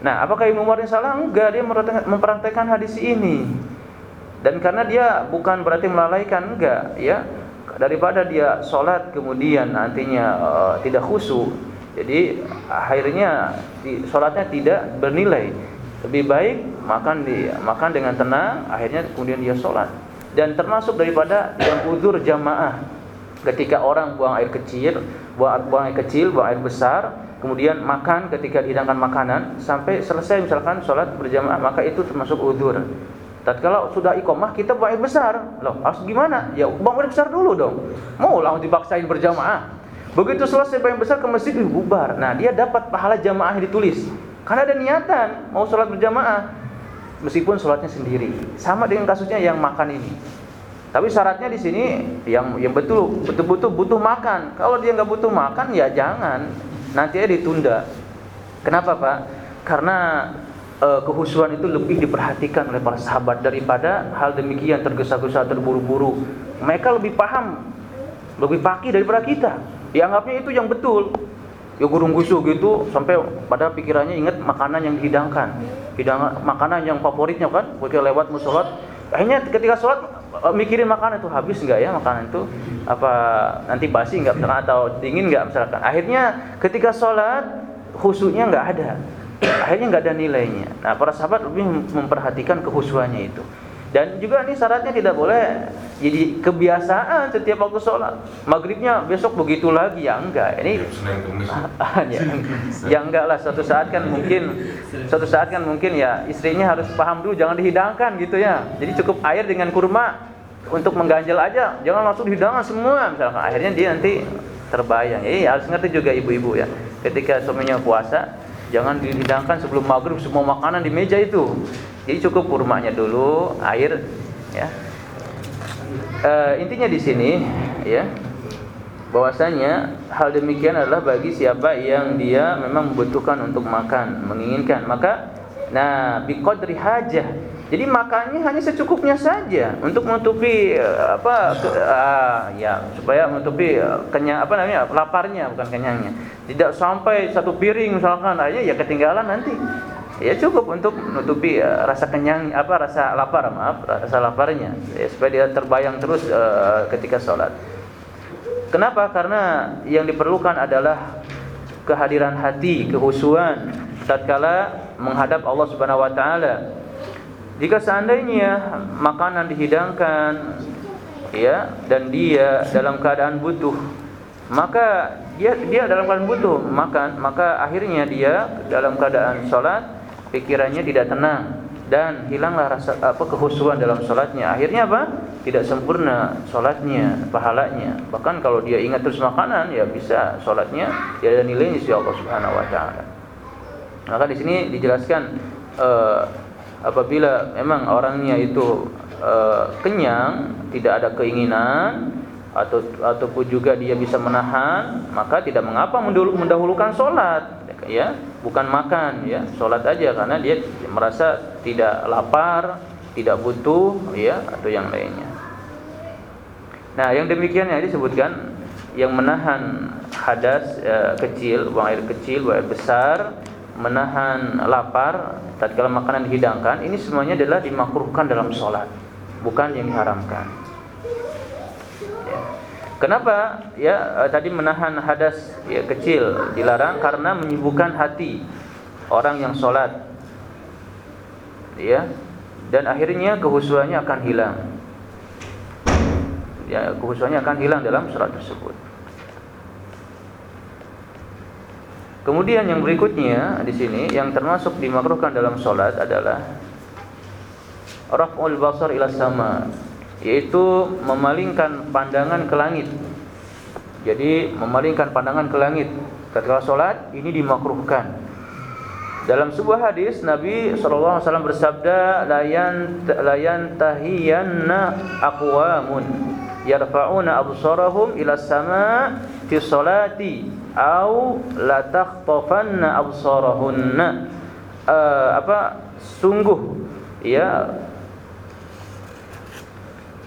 Nah apakah ibnu Umar yang salah? Enggak dia mempraktekkan hadis ini. Dan karena dia bukan berarti melalaikan enggak ya daripada dia sholat kemudian nantinya uh, tidak khusyuk jadi akhirnya sholatnya tidak bernilai. Lebih baik makan di makan dengan tenang akhirnya kemudian dia sholat. Dan termasuk daripada yang uzur jamaah. Ketika orang buang air kecil buang, buang air kecil buang air besar kemudian makan ketika dihidangkan makanan sampai selesai misalkan sholat berjamaah maka itu termasuk uzur Tatkala sudah ikomah kita buang air besar. Loh, harus gimana? Ya buang air besar dulu dong. Mau langsung dipaksain berjamaah. Begitu selesai buang besar ke masjid bubar. Nah, dia dapat pahala jamaah yang ditulis. Karena ada niatan mau sholat berjamaah. Meskipun sholatnya sendiri. Sama dengan kasusnya yang makan ini. Tapi syaratnya di sini yang yang betul betul-betul butuh makan. Kalau dia nggak butuh makan ya jangan. Nanti ditunda. Kenapa, Pak? Karena uh, kehusuan itu lebih diperhatikan oleh para sahabat daripada hal demikian tergesa-gesa terburu-buru. Mereka lebih paham, lebih paki daripada kita. Dianggapnya itu yang betul. Ya gurung gusu gitu sampai pada pikirannya ingat makanan yang dihidangkan. Hidangan makanan yang favoritnya kan, ketika lewat musolat. Akhirnya ketika sholat eh, mikirin makanan itu habis enggak ya makanan itu apa nanti basi enggak misalkan atau dingin enggak misalkan. Akhirnya ketika sholat khusyuknya enggak ada akhirnya nggak ada nilainya. Nah, para sahabat lebih memperhatikan kehusuannya itu. Dan juga ini syaratnya tidak boleh jadi kebiasaan setiap waktu sholat. Maghribnya besok begitu lagi ya enggak. Ini ya, ya enggak lah. Suatu saat kan mungkin suatu saat kan mungkin ya istrinya harus paham dulu jangan dihidangkan gitu ya. Jadi cukup air dengan kurma untuk mengganjal aja. Jangan langsung dihidangkan semua misalkan. Akhirnya dia nanti terbayang. Jadi harus ngerti juga ibu-ibu ya. Ketika suaminya puasa Jangan dihidangkan sebelum maghrib semua makanan di meja itu. Jadi cukup kurmanya dulu, air, ya. E, intinya di sini, ya, bahwasanya hal demikian adalah bagi siapa yang dia memang membutuhkan untuk makan, menginginkan. Maka, nah, biqadri hajah jadi makannya hanya secukupnya saja untuk menutupi eh, apa ke, uh, ya supaya menutupi eh, kenyang apa namanya laparnya bukan kenyangnya. Tidak sampai satu piring misalkan aja ya ketinggalan nanti. Ya cukup untuk menutupi uh, rasa kenyang apa rasa lapar maaf rasa laparnya ya, supaya dia terbayang terus uh, ketika sholat. Kenapa? Karena yang diperlukan adalah kehadiran hati, kehusuan tatkala menghadap Allah Subhanahu wa taala jika seandainya makanan dihidangkan ya dan dia dalam keadaan butuh, maka dia dia dalam keadaan butuh makan, maka akhirnya dia dalam keadaan sholat pikirannya tidak tenang. dan hilanglah rasa apa kehusuan dalam sholatnya. Akhirnya apa? Tidak sempurna sholatnya, pahalanya. Bahkan kalau dia ingat terus makanan, ya bisa sholatnya tidak ada nilainya sih Allah Subhanahu Wa Taala. Maka di sini dijelaskan uh, apabila memang orangnya itu uh, kenyang, tidak ada keinginan atau ataupun juga dia bisa menahan, maka tidak mengapa mendahulukan sholat, ya, bukan makan, ya, sholat aja karena dia merasa tidak lapar, tidak butuh, ya, atau yang lainnya. Nah, yang demikian yang disebutkan yang menahan hadas ya, kecil, buang air kecil, buang air besar, menahan lapar tatkala makanan dihidangkan, ini semuanya adalah dimakruhkan dalam sholat, bukan yang diharamkan. Kenapa ya eh, tadi menahan hadas ya kecil dilarang karena menyibukkan hati orang yang sholat, ya dan akhirnya kehusuannya akan hilang. Ya kehusuannya akan hilang dalam surat tersebut. Kemudian yang berikutnya di sini yang termasuk dimakruhkan dalam sholat adalah raf'ul basar ila sama yaitu memalingkan pandangan ke langit. Jadi memalingkan pandangan ke langit ketika salat ini dimakruhkan. Dalam sebuah hadis Nabi wasallam bersabda layan layan tahiyanna aqwamun yarfa'una absarahum ila sama fi salati au la takhtafanna absarahunna. Uh, apa? Sungguh ya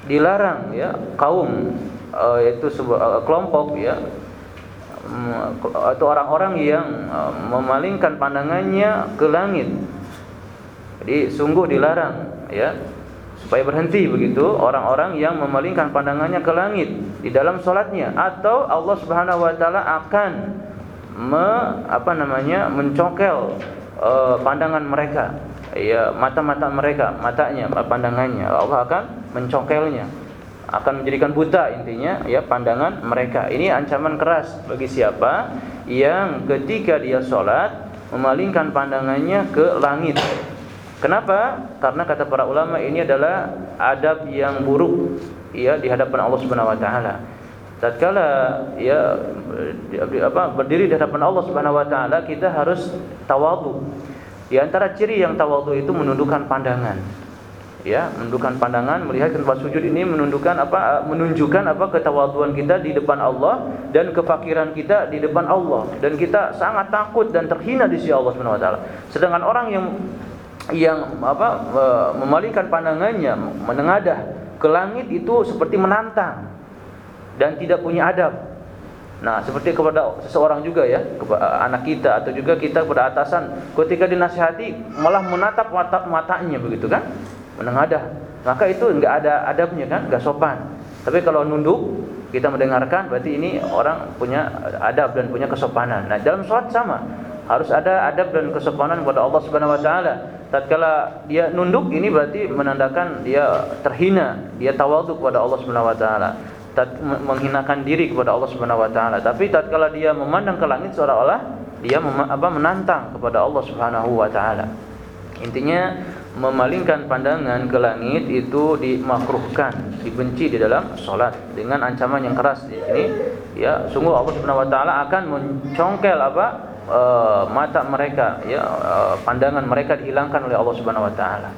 dilarang ya kaum uh, yaitu sebuah uh, kelompok ya um, atau orang-orang yang memalingkan pandangannya ke langit. Jadi sungguh dilarang ya supaya berhenti begitu orang-orang yang memalingkan pandangannya ke langit di dalam solatnya atau Allah Subhanahu wa taala akan me, apa namanya mencokel uh, pandangan mereka ya mata-mata mereka, matanya, pandangannya. Allah akan mencongkelnya, akan menjadikan buta intinya ya pandangan mereka. Ini ancaman keras bagi siapa yang ketika dia sholat memalingkan pandangannya ke langit. Kenapa? Karena kata para ulama ini adalah adab yang buruk ya di hadapan Allah Subhanahu wa taala. Tatkala ya apa berdiri di hadapan Allah Subhanahu wa taala kita harus tawadhu di antara ciri yang tawadhu itu menundukkan pandangan. Ya, menundukkan pandangan, melihat tempat sujud ini menundukkan apa menunjukkan apa ketawadhuan kita di depan Allah dan kefakiran kita di depan Allah dan kita sangat takut dan terhina di sisi Allah Subhanahu wa taala. Sedangkan orang yang yang apa memalingkan pandangannya menengadah ke langit itu seperti menantang dan tidak punya adab Nah, seperti kepada seseorang juga ya, kepada anak kita atau juga kita kepada atasan, ketika dinasihati malah menatap mata matanya begitu kan? Menengadah. Maka itu enggak ada adabnya kan, enggak sopan. Tapi kalau nunduk, kita mendengarkan berarti ini orang punya adab dan punya kesopanan. Nah, dalam sholat sama. Harus ada adab dan kesopanan kepada Allah Subhanahu wa taala. Tatkala dia nunduk ini berarti menandakan dia terhina, dia tawadhu kepada Allah Subhanahu wa taala menghinakan diri kepada Allah Subhanahu wa taala. Tapi tatkala dia memandang ke langit seolah-olah dia apa menantang kepada Allah Subhanahu wa taala. Intinya memalingkan pandangan ke langit itu dimakruhkan, dibenci di dalam salat dengan ancaman yang keras di sini. Ya, sungguh Allah Subhanahu wa taala akan mencongkel apa e, mata mereka ya e, pandangan mereka dihilangkan oleh Allah Subhanahu wa taala.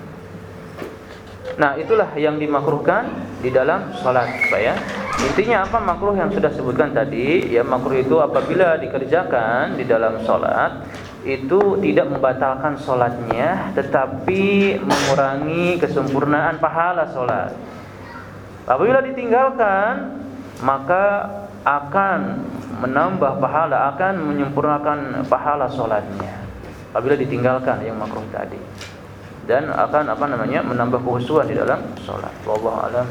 Nah, itulah yang dimakruhkan di dalam salat, Pak ya. Intinya apa makruh yang sudah sebutkan tadi? Ya makruh itu apabila dikerjakan di dalam salat itu tidak membatalkan salatnya tetapi mengurangi kesempurnaan pahala salat. Apabila ditinggalkan maka akan menambah pahala, akan menyempurnakan pahala salatnya. Apabila ditinggalkan yang makruh tadi dan akan apa namanya menambah khusyuan di dalam sholat. Wallahu alam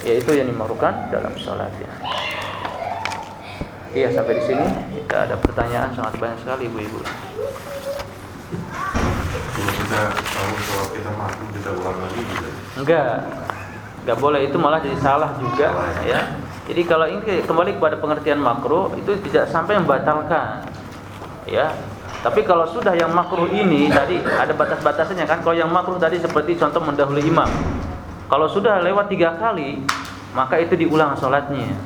Ya itu yang dimarukan dalam sholat ya. Iya sampai di sini kita ada pertanyaan sangat banyak sekali ibu-ibu. Kalau kita tahu bahwa kita mampu kita ulang lagi gitu. Enggak, enggak boleh itu malah jadi salah juga ya. Jadi kalau ini kembali kepada pengertian makro itu tidak sampai membatalkan ya Tapi kalau sudah yang makruh ini tadi ada batas-batasnya kan. Kalau yang makruh tadi seperti contoh mendahului imam. Kalau sudah lewat tiga kali, maka itu diulang sholatnya.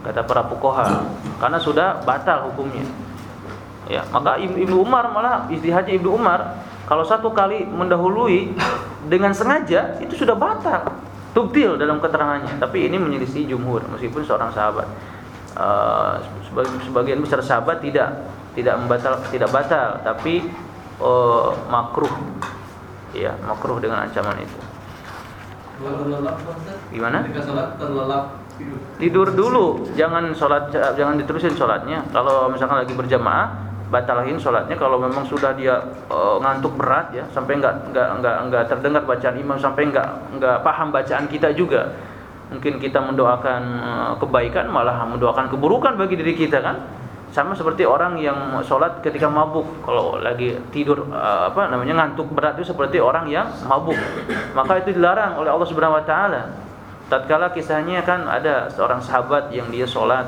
Kata para fuqaha, karena sudah batal hukumnya. Ya, maka Ibnu Umar malah istihadnya Ibnu Umar kalau satu kali mendahului dengan sengaja itu sudah batal. Tubtil dalam keterangannya, tapi ini menyelisih jumhur meskipun seorang sahabat. Uh, sebagian besar sahabat tidak tidak membatal tidak batal tapi uh, makruh. Ya makruh dengan ancaman itu. Gimana? Tidur dulu jangan sholat jangan diterusin sholatnya. Kalau misalkan lagi berjamaah batalin sholatnya. Kalau memang sudah dia uh, ngantuk berat ya sampai nggak nggak nggak nggak terdengar bacaan imam sampai nggak nggak paham bacaan kita juga mungkin kita mendoakan uh, kebaikan malah mendoakan keburukan bagi diri kita kan? Sama seperti orang yang sholat ketika mabuk. Kalau lagi tidur uh, apa namanya ngantuk berat itu seperti orang yang mabuk. Maka itu dilarang oleh Allah Subhanahu Wa Taala. Tatkala kisahnya kan ada seorang sahabat yang dia sholat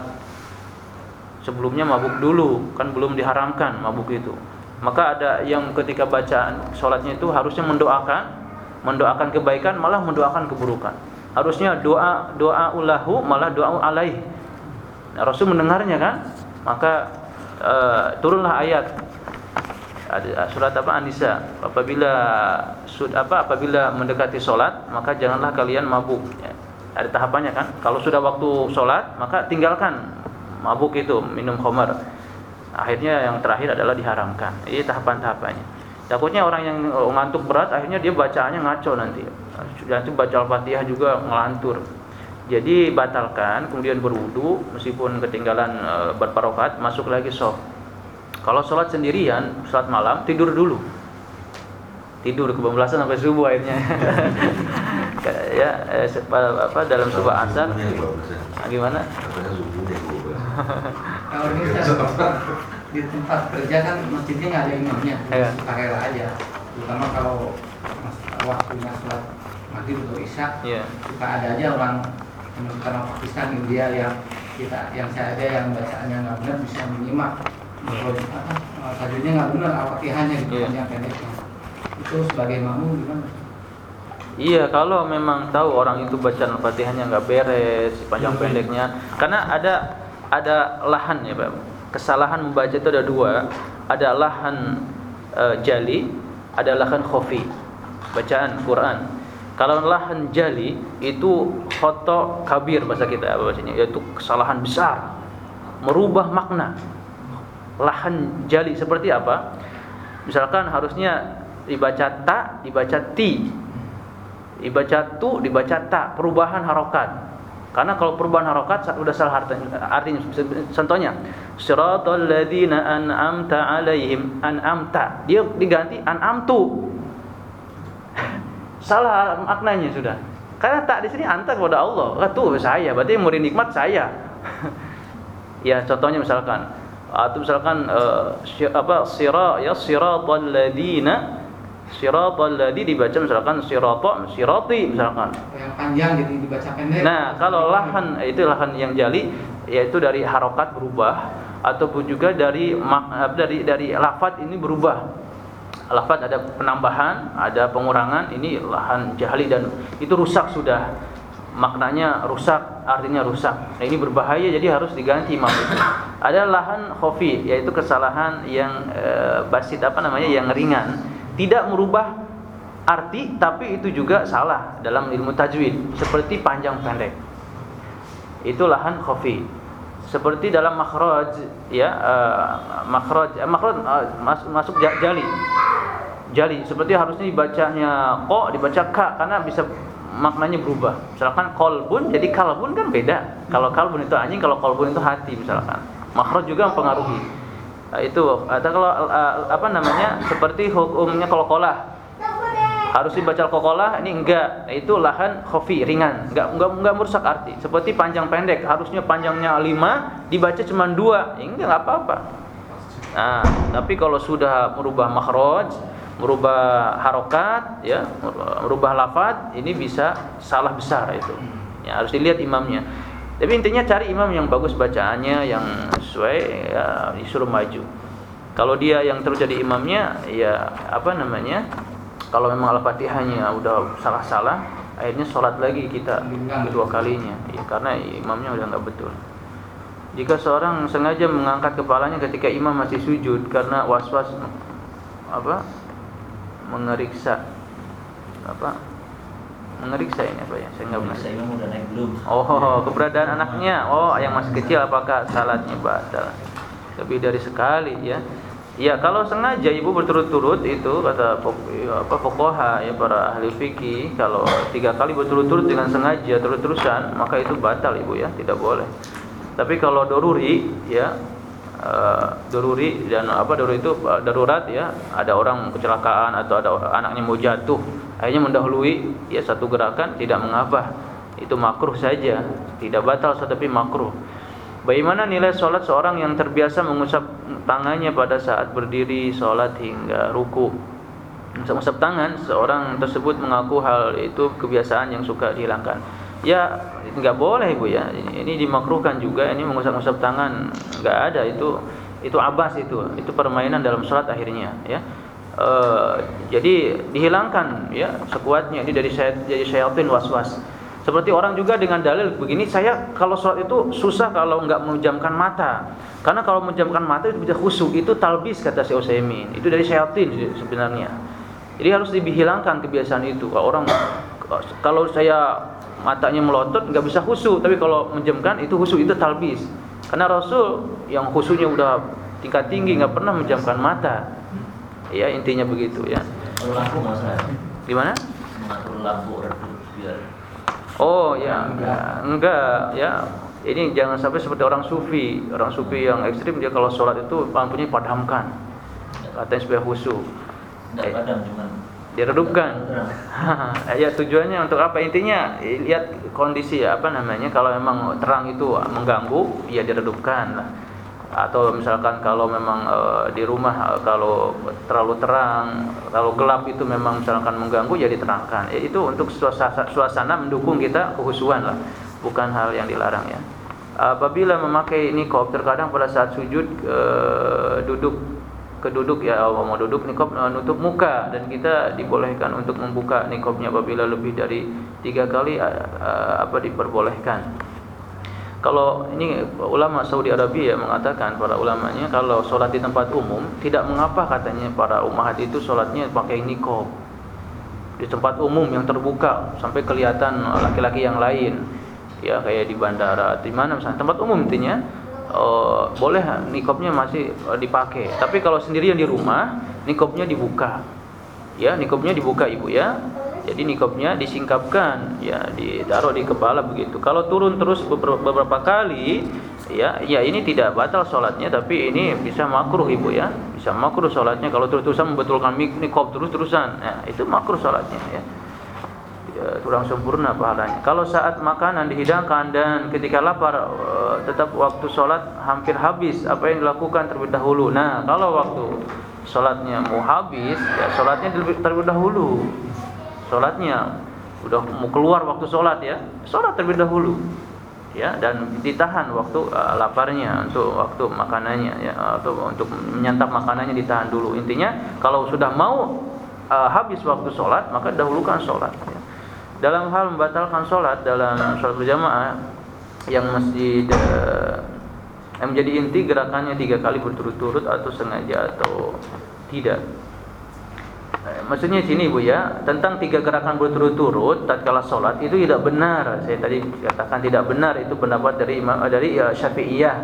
sebelumnya mabuk dulu kan belum diharamkan mabuk itu. Maka ada yang ketika bacaan sholatnya itu harusnya mendoakan mendoakan kebaikan malah mendoakan keburukan. Harusnya doa doa ulahu malah doa alaih. Nah, Rasul mendengarnya kan? Maka uh, turunlah ayat. Surat apa? An-Nisa. Apabila sud apa? Apabila mendekati solat maka janganlah kalian mabuk. Ya. ada tahapannya kan? Kalau sudah waktu solat maka tinggalkan mabuk itu minum khamar akhirnya yang terakhir adalah diharamkan ini tahapan-tahapannya takutnya orang yang ngantuk berat akhirnya dia bacaannya ngaco nanti nanti baca al-fatihah juga ngelantur jadi batalkan, kemudian berwudu meskipun ketinggalan e, berparokat, masuk lagi soft. Kalau sholat sendirian, sholat malam tidur dulu. Tidur kebablasan sampai subuh akhirnya. ya eh, apa dalam sebuah asar gimana? Kalau ini di tempat kerja kan masjidnya nggak ada imamnya, ya. pakai aja. Terutama kalau waktunya sholat maghrib atau isya, ya. suka ada aja orang karena Pakistan India yang kita yang saya ada yang bacaannya nggak benar bisa menyimak kalau apa tajwidnya nggak benar al-fatihahnya gitu yeah. panjang pendeknya itu sebagai makmum gimana Iya, kalau memang tahu orang itu bacaan Al-Fatihahnya nggak beres, panjang hmm. pendeknya. Karena ada ada lahan ya, Pak. Kesalahan membaca itu ada dua. Ada lahan uh, jali, ada lahan khofi. Bacaan Quran. Kalau lahan jali itu foto kabir bahasa kita bahasanya yaitu kesalahan besar merubah makna. Lahan jali seperti apa? Misalkan harusnya dibaca ta, dibaca ti. Dibaca tu, dibaca ta, perubahan harokat. Karena kalau perubahan harokat sudah salah artinya. contohnya, siratal ladzina an'amta alaihim an'amta. Dia diganti an'amtu salah maknanya sudah. Karena tak di sini antar kepada Allah. Ah, tuh saya, berarti murid nikmat saya. ya, contohnya misalkan atau misalkan uh, apa sira ya siratal ladina siratal ladzi dibaca misalkan sirata sirati misalkan yang panjang jadi dibaca pendek nah kalau lahan itu lahan yang jali yaitu dari harokat berubah ataupun juga dari dari dari lafat ini berubah lafaz ada penambahan, ada pengurangan, ini lahan jahli dan itu rusak sudah. Maknanya rusak, artinya rusak. Nah, ini berbahaya jadi harus diganti imam itu. Ada lahan khofi yaitu kesalahan yang e, basit apa namanya yang ringan, tidak merubah arti tapi itu juga salah dalam ilmu tajwid. Seperti panjang pendek. Itu lahan khofi seperti dalam makhraj ya uh, makhraj uh, makhraj uh, mas, masuk jali. Jali seperti harusnya dibacanya ko dibaca ka karena bisa maknanya berubah. Misalkan kolbun jadi kalbun kan beda. Kalau kalbun itu anjing kalau kolbun itu hati misalkan. Makhraj juga mempengaruhi itu atau kalau uh, apa namanya seperti hukumnya kolah harus dibaca kokolah ini enggak. Itu lahan khofi ringan. Enggak enggak enggak merusak arti. Seperti panjang pendek. Harusnya panjangnya 5 dibaca cuma dua. Ya, enggak enggak apa-apa. Nah tapi kalau sudah merubah makhraj merubah harokat ya merubah lafad ini bisa salah besar itu. Ya harus dilihat imamnya tapi intinya cari imam yang bagus bacaannya yang sesuai ya, disuruh maju Kalau dia yang terus jadi imamnya, ya apa namanya? Kalau memang al-fatihahnya udah salah-salah, akhirnya sholat lagi kita kedua kalinya, ya, karena imamnya udah nggak betul. Jika seorang sengaja mengangkat kepalanya ketika imam masih sujud karena was-was apa mengeriksa apa mengeriksa ini apa ya? Saya nggak mengeriksa imam udah naik belum? Oh, keberadaan anaknya. Oh, yang masih kecil apakah salatnya batal? Lebih dari sekali ya. Ya kalau sengaja ibu berturut-turut itu kata apa fokoha ya para ahli fikih kalau tiga kali berturut-turut dengan sengaja terus-terusan maka itu batal ibu ya tidak boleh. Tapi kalau doruri ya uh, doruri dan apa doruri itu uh, darurat ya ada orang kecelakaan atau ada anaknya mau jatuh akhirnya mendahului ya satu gerakan tidak mengapa itu makruh saja tidak batal tetapi makruh. Bagaimana nilai sholat seorang yang terbiasa mengusap tangannya pada saat berdiri sholat hingga ruku? Mengusap tangan, seorang tersebut mengaku hal itu kebiasaan yang suka dihilangkan. Ya, nggak boleh bu ya. Ini dimakruhkan juga. Ini mengusap-usap tangan nggak ada itu itu abas itu itu permainan dalam sholat akhirnya ya. E, jadi dihilangkan ya sekuatnya ini dari saya jadi syaitan was-was seperti orang juga dengan dalil begini, saya kalau sholat itu susah kalau nggak menjamkan mata. Karena kalau menjamkan mata itu bisa khusyuk, itu talbis kata si Utsaimin. Itu dari syaitan sebenarnya. Jadi harus dihilangkan kebiasaan itu. Kalau orang kalau saya matanya melotot nggak bisa khusyuk, tapi kalau menjamkan itu khusyuk itu talbis. Karena Rasul yang khusyuknya udah tingkat tinggi nggak pernah menjamkan mata. Ya intinya begitu ya. Lampu masalah. Gimana? Lampu biar Oh ya, enggak. enggak ya. Ini jangan sampai seperti orang sufi. Orang sufi yang ekstrim dia kalau sholat itu lampunya padamkan. Katanya supaya khusyuk. Eh, diredupkan. ya tujuannya untuk apa? Intinya lihat kondisi ya, apa namanya kalau memang terang itu mengganggu, ya diredupkan lah atau misalkan kalau memang e, di rumah e, kalau terlalu terang, terlalu gelap itu memang misalkan mengganggu ya diterangkan. Ya, itu untuk suasana, suasana mendukung kita kehusuan lah, bukan hal yang dilarang ya. Apabila memakai nikob terkadang pada saat sujud e, duduk keduduk ya Allah mau duduk nikob e, nutup muka dan kita dibolehkan untuk membuka nikobnya apabila lebih dari tiga kali e, e, apa diperbolehkan. Kalau ini ulama Saudi Arabia mengatakan para ulamanya kalau sholat di tempat umum tidak mengapa katanya para umahat itu sholatnya pakai nikob di tempat umum yang terbuka sampai kelihatan laki-laki yang lain. Ya kayak di bandara di mana misalnya. Tempat umum intinya uh, boleh nikobnya masih uh, dipakai. Tapi kalau sendirian di rumah nikobnya dibuka. Ya nikobnya dibuka ibu ya jadi nikobnya disingkapkan, ya ditaruh di kepala begitu. Kalau turun terus beberapa, beberapa kali, ya, ya ini tidak batal sholatnya, tapi ini bisa makruh ibu ya, bisa makruh sholatnya. Kalau terus-terusan membetulkan nikob terus-terusan, ya, itu makruh sholatnya ya. ya. kurang sempurna pahalanya. Kalau saat makanan dihidangkan dan ketika lapar eh, tetap waktu sholat hampir habis, apa yang dilakukan terlebih dahulu? Nah, kalau waktu sholatnya mau habis, ya sholatnya terlebih dahulu sholatnya. Udah mau keluar waktu sholat ya. Sholat terlebih dahulu. Ya dan ditahan waktu uh, laparnya untuk waktu makanannya ya atau untuk menyantap makanannya ditahan dulu. Intinya kalau sudah mau uh, habis waktu sholat maka dahulukan sholat ya. dalam hal membatalkan sholat dalam sholat berjamaah yang masjid uh, yang menjadi inti gerakannya tiga kali berturut-turut atau sengaja atau tidak. Eh, maksudnya sini Bu ya, tentang tiga gerakan berturut-turut tatkala salat itu tidak benar. Saya tadi katakan tidak benar itu pendapat dari Imam eh, dari ya, Syafi'iyah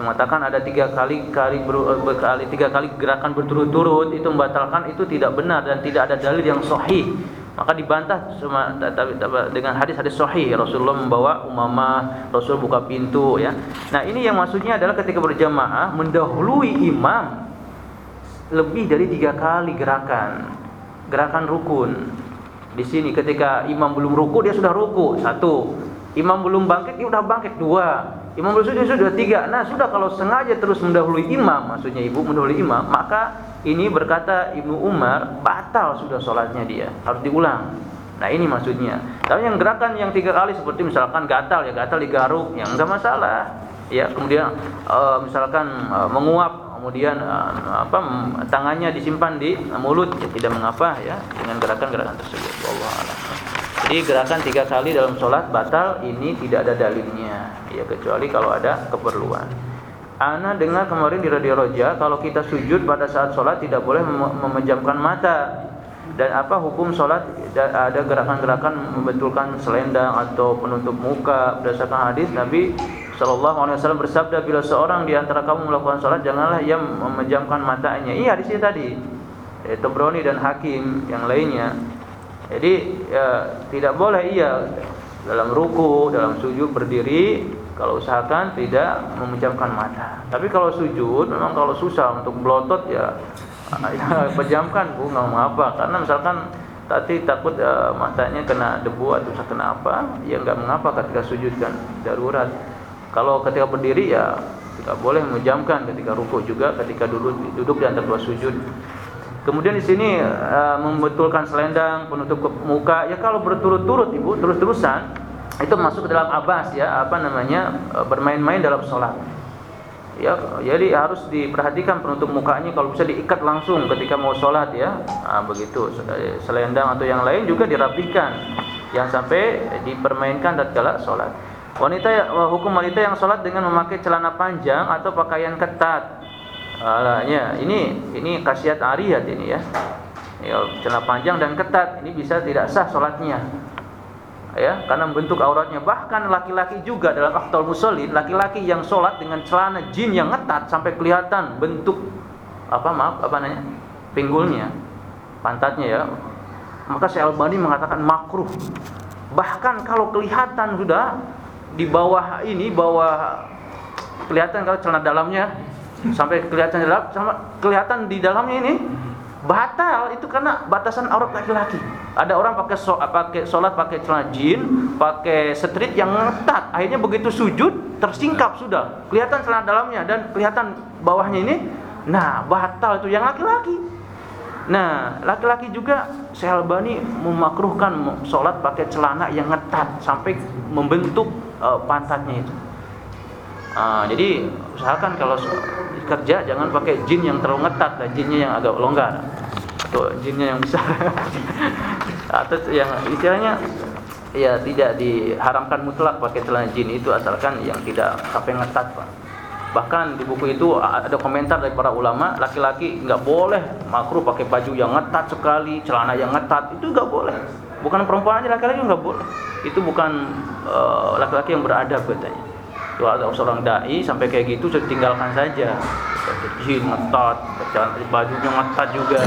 mengatakan ada tiga kali kali ber, eh, berkali tiga kali gerakan berturut-turut itu membatalkan itu tidak benar dan tidak ada dalil yang sahih. Maka dibantah cuma dengan hadis-hadis sahih Rasulullah membawa umamah, Rasul buka pintu ya. Nah, ini yang maksudnya adalah ketika berjamaah mendahului imam lebih dari tiga kali gerakan gerakan rukun. Di sini ketika imam belum ruku dia sudah ruku satu. Imam belum bangkit dia sudah bangkit dua. Imam belum sujud sudah tiga. Nah sudah kalau sengaja terus mendahului imam, maksudnya ibu mendahului imam, maka ini berkata Ibnu Umar batal sudah sholatnya dia harus diulang. Nah ini maksudnya. Tapi yang gerakan yang tiga kali seperti misalkan gatal ya gatal digaruk, yang enggak masalah. Ya kemudian uh, misalkan uh, menguap kemudian uh, apa tangannya disimpan di mulut ya tidak mengapa ya dengan gerakan-gerakan tersebut Allah. Jadi gerakan tiga kali dalam sholat batal ini tidak ada dalilnya ya kecuali kalau ada keperluan. Ana dengar kemarin di Radio Roja kalau kita sujud pada saat sholat tidak boleh mem memejamkan mata dan apa hukum sholat ada gerakan-gerakan membetulkan selendang atau penutup muka berdasarkan hadis Nabi Shallallahu Alaihi Wasallam bersabda bila seorang di antara kamu melakukan sholat janganlah ia memejamkan matanya. Iya di sini tadi. Eh, Tobroni dan Hakim yang lainnya. Jadi ya, tidak boleh ia dalam ruku, dalam sujud berdiri kalau usahakan tidak memejamkan mata. Tapi kalau sujud memang kalau susah untuk melotot ya, ya pejamkan bu nggak mengapa karena misalkan tadi takut uh, matanya kena debu atau kena apa ya nggak mengapa ketika sujud kan darurat kalau ketika berdiri ya tidak boleh memejamkan ketika ruku juga ketika duduk duduk di antara dua sujud. Kemudian di sini uh, membetulkan selendang, penutup muka. Ya kalau berturut-turut Ibu, terus-terusan itu masuk ke dalam abas ya, apa namanya? Uh, bermain-main dalam sholat. Ya, jadi harus diperhatikan penutup mukanya kalau bisa diikat langsung ketika mau sholat ya. Nah, begitu. Selendang atau yang lain juga dirapikan. Yang sampai dipermainkan tatkala sholat. Wanita ya, hukum wanita yang sholat dengan memakai celana panjang atau pakaian ketat. Alanya, ini ini khasiat ariyat ini ya. Ya, celana panjang dan ketat ini bisa tidak sah sholatnya. Ya, karena bentuk auratnya bahkan laki-laki juga dalam aktal musallin, laki-laki yang sholat dengan celana jin yang ketat sampai kelihatan bentuk apa maaf apa namanya? pinggulnya, pantatnya ya. Maka Syekh Albani mengatakan makruh. Bahkan kalau kelihatan sudah di bawah ini bawah kelihatan kalau celana dalamnya sampai kelihatan dalam sama kelihatan di dalamnya ini batal itu karena batasan aurat laki-laki. Ada orang pakai so, pakai sholat pakai celana jin, pakai street yang ngetat. Akhirnya begitu sujud tersingkap sudah. Kelihatan celana dalamnya dan kelihatan bawahnya ini. Nah, batal itu yang laki-laki. Nah, laki-laki juga Syekh Albani memakruhkan sholat pakai celana yang ngetat sampai membentuk uh, pantatnya itu. Uh, jadi usahakan kalau kerja jangan pakai jin yang terlalu ngetat dan jinnya yang agak longgar. Tuh jinnya yang besar. Atau yang istilahnya ya tidak diharamkan mutlak pakai celana jin itu asalkan yang tidak sampai ngetat, Pak. Bahkan di buku itu ada komentar dari para ulama, laki-laki nggak boleh makruh pakai baju yang ngetat sekali, celana yang ngetat itu nggak boleh. Bukan perempuan aja laki-laki juga boleh. Itu bukan eh, laki-laki uh, yang beradab katanya. Itu ada seorang dai sampai kayak gitu sudah tinggalkan saja. Jin ngetat, bajunya ngetat juga.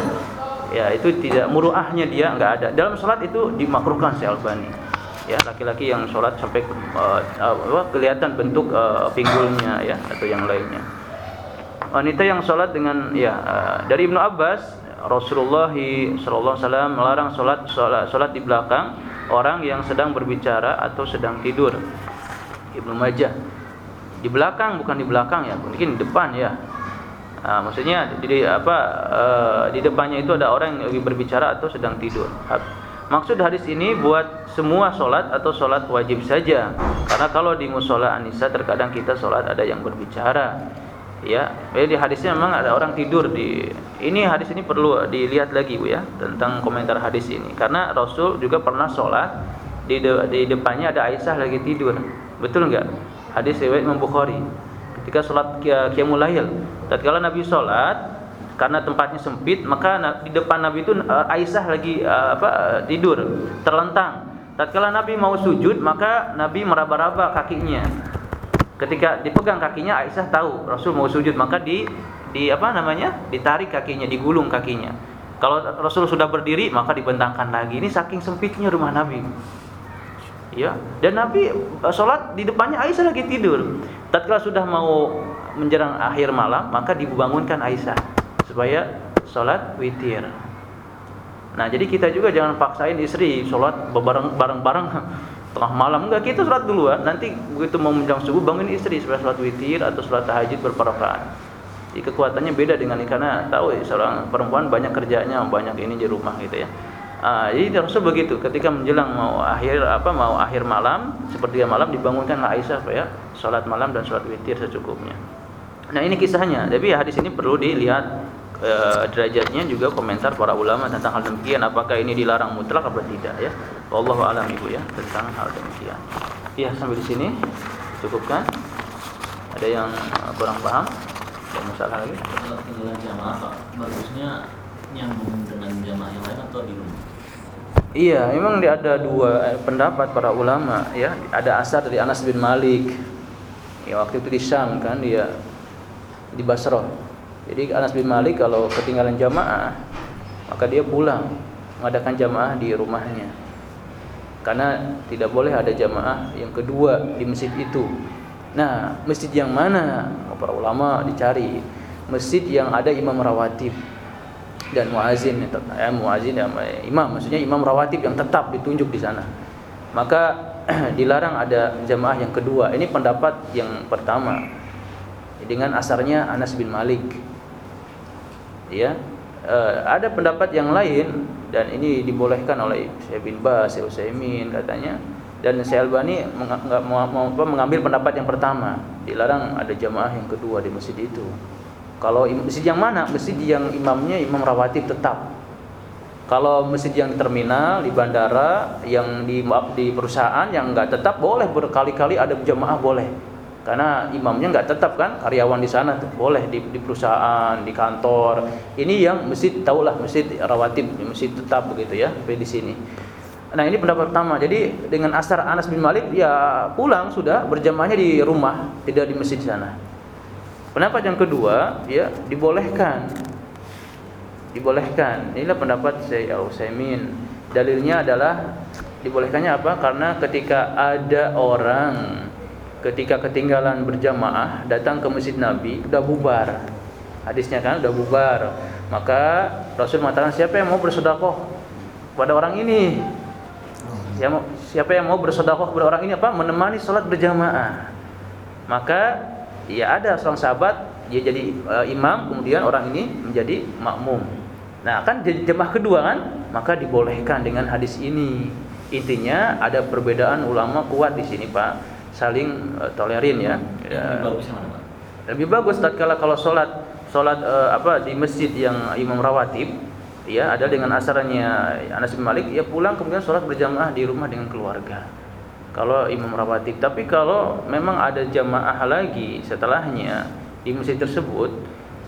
Ya itu tidak muruahnya dia nggak ada. Dalam sholat itu dimakruhkan si Albani ya laki-laki yang sholat sampai uh, uh, kelihatan bentuk uh, pinggulnya ya atau yang lainnya. Wanita yang sholat dengan ya uh, dari Ibnu Abbas Rasulullah Alaihi melarang sholat, sholat sholat di belakang orang yang sedang berbicara atau sedang tidur. Ibnu Majah. Di belakang bukan di belakang ya mungkin di depan ya. Nah, maksudnya di, apa uh, di depannya itu ada orang yang berbicara atau sedang tidur. Maksud hadis ini buat semua sholat atau sholat wajib saja. Karena kalau di musola Anissa terkadang kita sholat ada yang berbicara. Ya, jadi di hadisnya memang ada orang tidur di. Ini hadis ini perlu dilihat lagi bu ya tentang komentar hadis ini. Karena Rasul juga pernah sholat di, de, di depannya ada Aisyah lagi tidur. Betul nggak? Hadis riwayat Imam Bukhari. Ketika sholat Qiyamul Lail, tatkala Nabi sholat karena tempatnya sempit maka di depan Nabi itu uh, Aisyah lagi uh, apa uh, tidur terlentang. Tatkala Nabi mau sujud maka Nabi meraba-raba kakinya. Ketika dipegang kakinya Aisyah tahu Rasul mau sujud maka di di apa namanya ditarik kakinya digulung kakinya. Kalau Rasul sudah berdiri maka dibentangkan lagi. Ini saking sempitnya rumah Nabi. Ya dan Nabi sholat di depannya Aisyah lagi tidur. Tatkala sudah mau menjelang akhir malam maka dibangunkan Aisyah supaya sholat witir. Nah jadi kita juga jangan paksain istri sholat bareng bareng tengah malam enggak kita sholat duluan nanti begitu mau menjelang subuh bangun istri supaya sholat witir atau sholat tahajud berparakaan. Jadi kekuatannya beda dengan karena tahu ya, seorang perempuan banyak kerjanya banyak ini di rumah gitu ya. Ah, jadi Rasul begitu ketika menjelang mau akhir apa mau akhir malam seperti malam dibangunkan Aisyah supaya sholat malam dan sholat witir secukupnya. Nah ini kisahnya. Tapi ya hadis ini perlu dilihat eh, derajatnya juga komentar para ulama tentang hal demikian. Apakah ini dilarang mutlak atau tidak ya? Allah alam ibu ya tentang hal demikian. Ya sampai di sini cukupkan. Ada yang kurang paham? Ada masalah lagi? Jamaah Pak, bagusnya nyambung dengan jamaah yang lain atau di rumah? Iya, memang dia ada dua eh, pendapat para ulama ya. Ada asar dari Anas bin Malik. Ya waktu itu di Syam kan dia di Basrah. Jadi Anas bin Malik kalau ketinggalan jamaah maka dia pulang mengadakan jamaah di rumahnya. Karena tidak boleh ada jamaah yang kedua di masjid itu. Nah, masjid yang mana? Para ulama dicari. Masjid yang ada imam rawatib dan muazin ya, muazin ya, imam maksudnya imam rawatib yang tetap ditunjuk di sana maka dilarang ada jamaah yang kedua ini pendapat yang pertama dengan asarnya Anas bin Malik ya e, ada pendapat yang lain dan ini dibolehkan oleh Syekh bin Bas, Syekh Utsaimin katanya dan Syekh Albani mengambil pendapat yang pertama dilarang ada jamaah yang kedua di masjid itu kalau masjid yang mana? Masjid yang imamnya imam rawatib tetap. Kalau masjid yang di terminal, di bandara, yang di di perusahaan yang enggak tetap boleh berkali-kali ada jamaah boleh. Karena imamnya enggak tetap kan, karyawan di sana tuh boleh di, di perusahaan, di kantor. Ini yang masjid tahulah masjid rawatib, masjid tetap begitu ya, sampai di sini. Nah ini pendapat pertama. Jadi dengan asar Anas bin Malik ya pulang sudah berjamaahnya di rumah, tidak di masjid sana. Pendapat yang kedua, ya dibolehkan. Dibolehkan. Inilah pendapat saya Al-Utsaimin. Dalilnya adalah dibolehkannya apa? Karena ketika ada orang ketika ketinggalan berjamaah datang ke masjid Nabi, udah bubar. Hadisnya kan udah bubar. Maka Rasul mengatakan siapa yang mau bersedekah kepada orang ini? Siapa yang mau bersedekah kepada orang ini apa? Menemani sholat berjamaah. Maka ya ada seorang sahabat dia jadi uh, imam kemudian orang ini menjadi makmum. Nah, kan jemaah kedua kan, maka dibolehkan dengan hadis ini. Intinya ada perbedaan ulama kuat di sini, Pak. Saling uh, tolerin ya. ya. Lebih bagus mana, Pak? Lebih bagus tatkala kalau sholat sholat uh, apa di masjid yang imam rawatib ya ada dengan asarannya Anas bin Malik ya pulang kemudian sholat berjamaah di rumah dengan keluarga kalau imam rawatib tapi kalau memang ada jamaah lagi setelahnya di masjid tersebut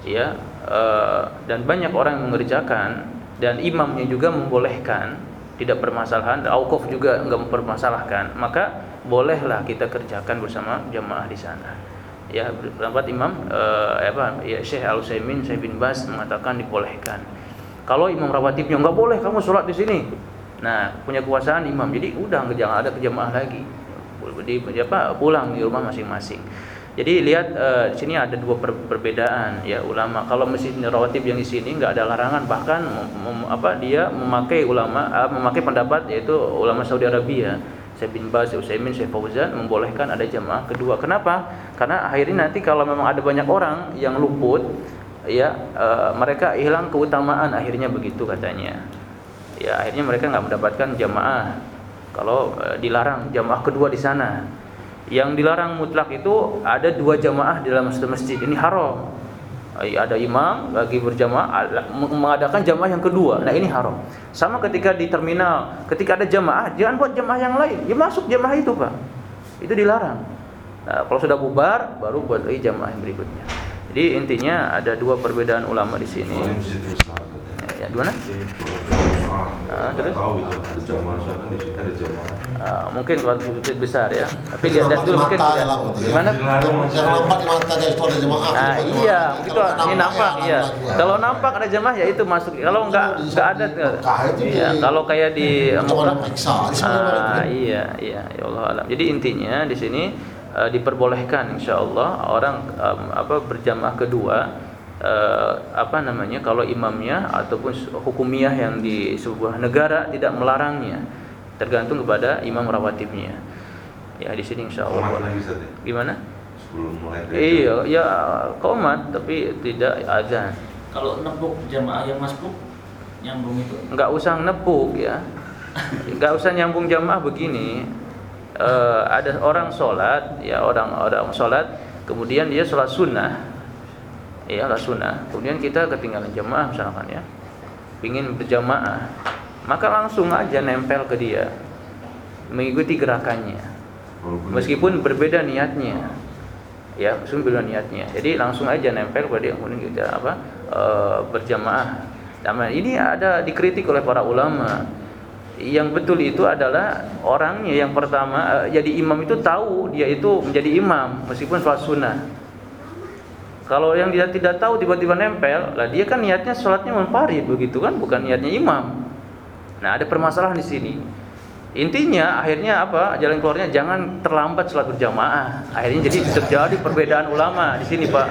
ya uh, dan banyak orang yang mengerjakan dan imamnya juga membolehkan tidak permasalahan aukuf juga enggak mempermasalahkan maka bolehlah kita kerjakan bersama jamaah di sana ya pendapat imam uh, apa ya Syekh Al Utsaimin Syekh bin Bas mengatakan dibolehkan kalau imam rawatibnya enggak boleh kamu sholat di sini Nah, punya kekuasaan imam. Jadi udah jangan ada kejamaah lagi. Di apa pulang di rumah masing-masing. Jadi lihat uh, di sini ada dua per, perbedaan ya ulama. Kalau masjid rawatib yang di sini nggak ada larangan bahkan apa dia memakai ulama uh, memakai pendapat yaitu ulama Saudi Arabia. Syekh bin Baz, Utsaimin, Syekh Fauzan membolehkan ada jamaah kedua. Kenapa? Karena akhirnya nanti kalau memang ada banyak orang yang luput ya uh, mereka hilang keutamaan. Akhirnya begitu katanya. Ya akhirnya mereka nggak mendapatkan jamaah kalau e, dilarang jamaah kedua di sana. Yang dilarang mutlak itu ada dua jamaah di dalam satu masjid ini haram ada imam bagi berjamaah mengadakan jamaah yang kedua. Nah ini haram. Sama ketika di terminal ketika ada jamaah jangan buat jamaah yang lain. Ya masuk jamaah itu pak. Itu dilarang. Nah, kalau sudah bubar baru buat lagi jamaah yang berikutnya. Jadi intinya ada dua perbedaan ulama di sini. Ya, di mana Ah, terus? Tahu itu ada jamaah kan di sini ada jamaah. Ah, mungkin kalau masjid besar ya. Tapi lihat lihat dulu mungkin ya. gimana? Yang nampak di mata itu ada jamaah. Iya, itu ini nampak iya. Kalau nampak ada jamaah ya itu masuk. Kalau enggak enggak ada Iya, kalau kayak di Ah, iya, iya, ya Allah alam. Jadi intinya di sini uh, diperbolehkan insyaallah orang apa berjamaah kedua uh, apa namanya kalau imamnya ataupun hukumiah yang di sebuah negara tidak melarangnya tergantung kepada imam rawatibnya. Ya di sini insya Allah. Ya? gimana? Iya ya komat tapi tidak azan. Kalau nepuk jamaah yang masbuk nyambung itu? Nggak usah nepuk ya. Nggak usah nyambung jamaah begini. Uh, ada orang sholat ya orang orang sholat kemudian dia sholat sunnah ya lah sunnah. Kemudian kita ketinggalan jamaah misalkan ya. Ingin berjamaah maka langsung aja nempel ke dia mengikuti gerakannya. Meskipun berbeda niatnya ya meskipun berbeda niatnya. Jadi langsung aja nempel pada dia kemudian kita apa e, berjamaah. Nah, ini ada dikritik oleh para ulama. Yang betul itu adalah orangnya yang pertama e, jadi imam itu tahu dia itu menjadi imam meskipun sholat sunnah kalau yang dia tidak tahu tiba-tiba nempel, lah dia kan niatnya sholatnya munfarid begitu kan, bukan niatnya imam. Nah ada permasalahan di sini. Intinya akhirnya apa? Jalan keluarnya jangan terlambat sholat berjamaah. Akhirnya jadi terjadi perbedaan ulama di sini pak.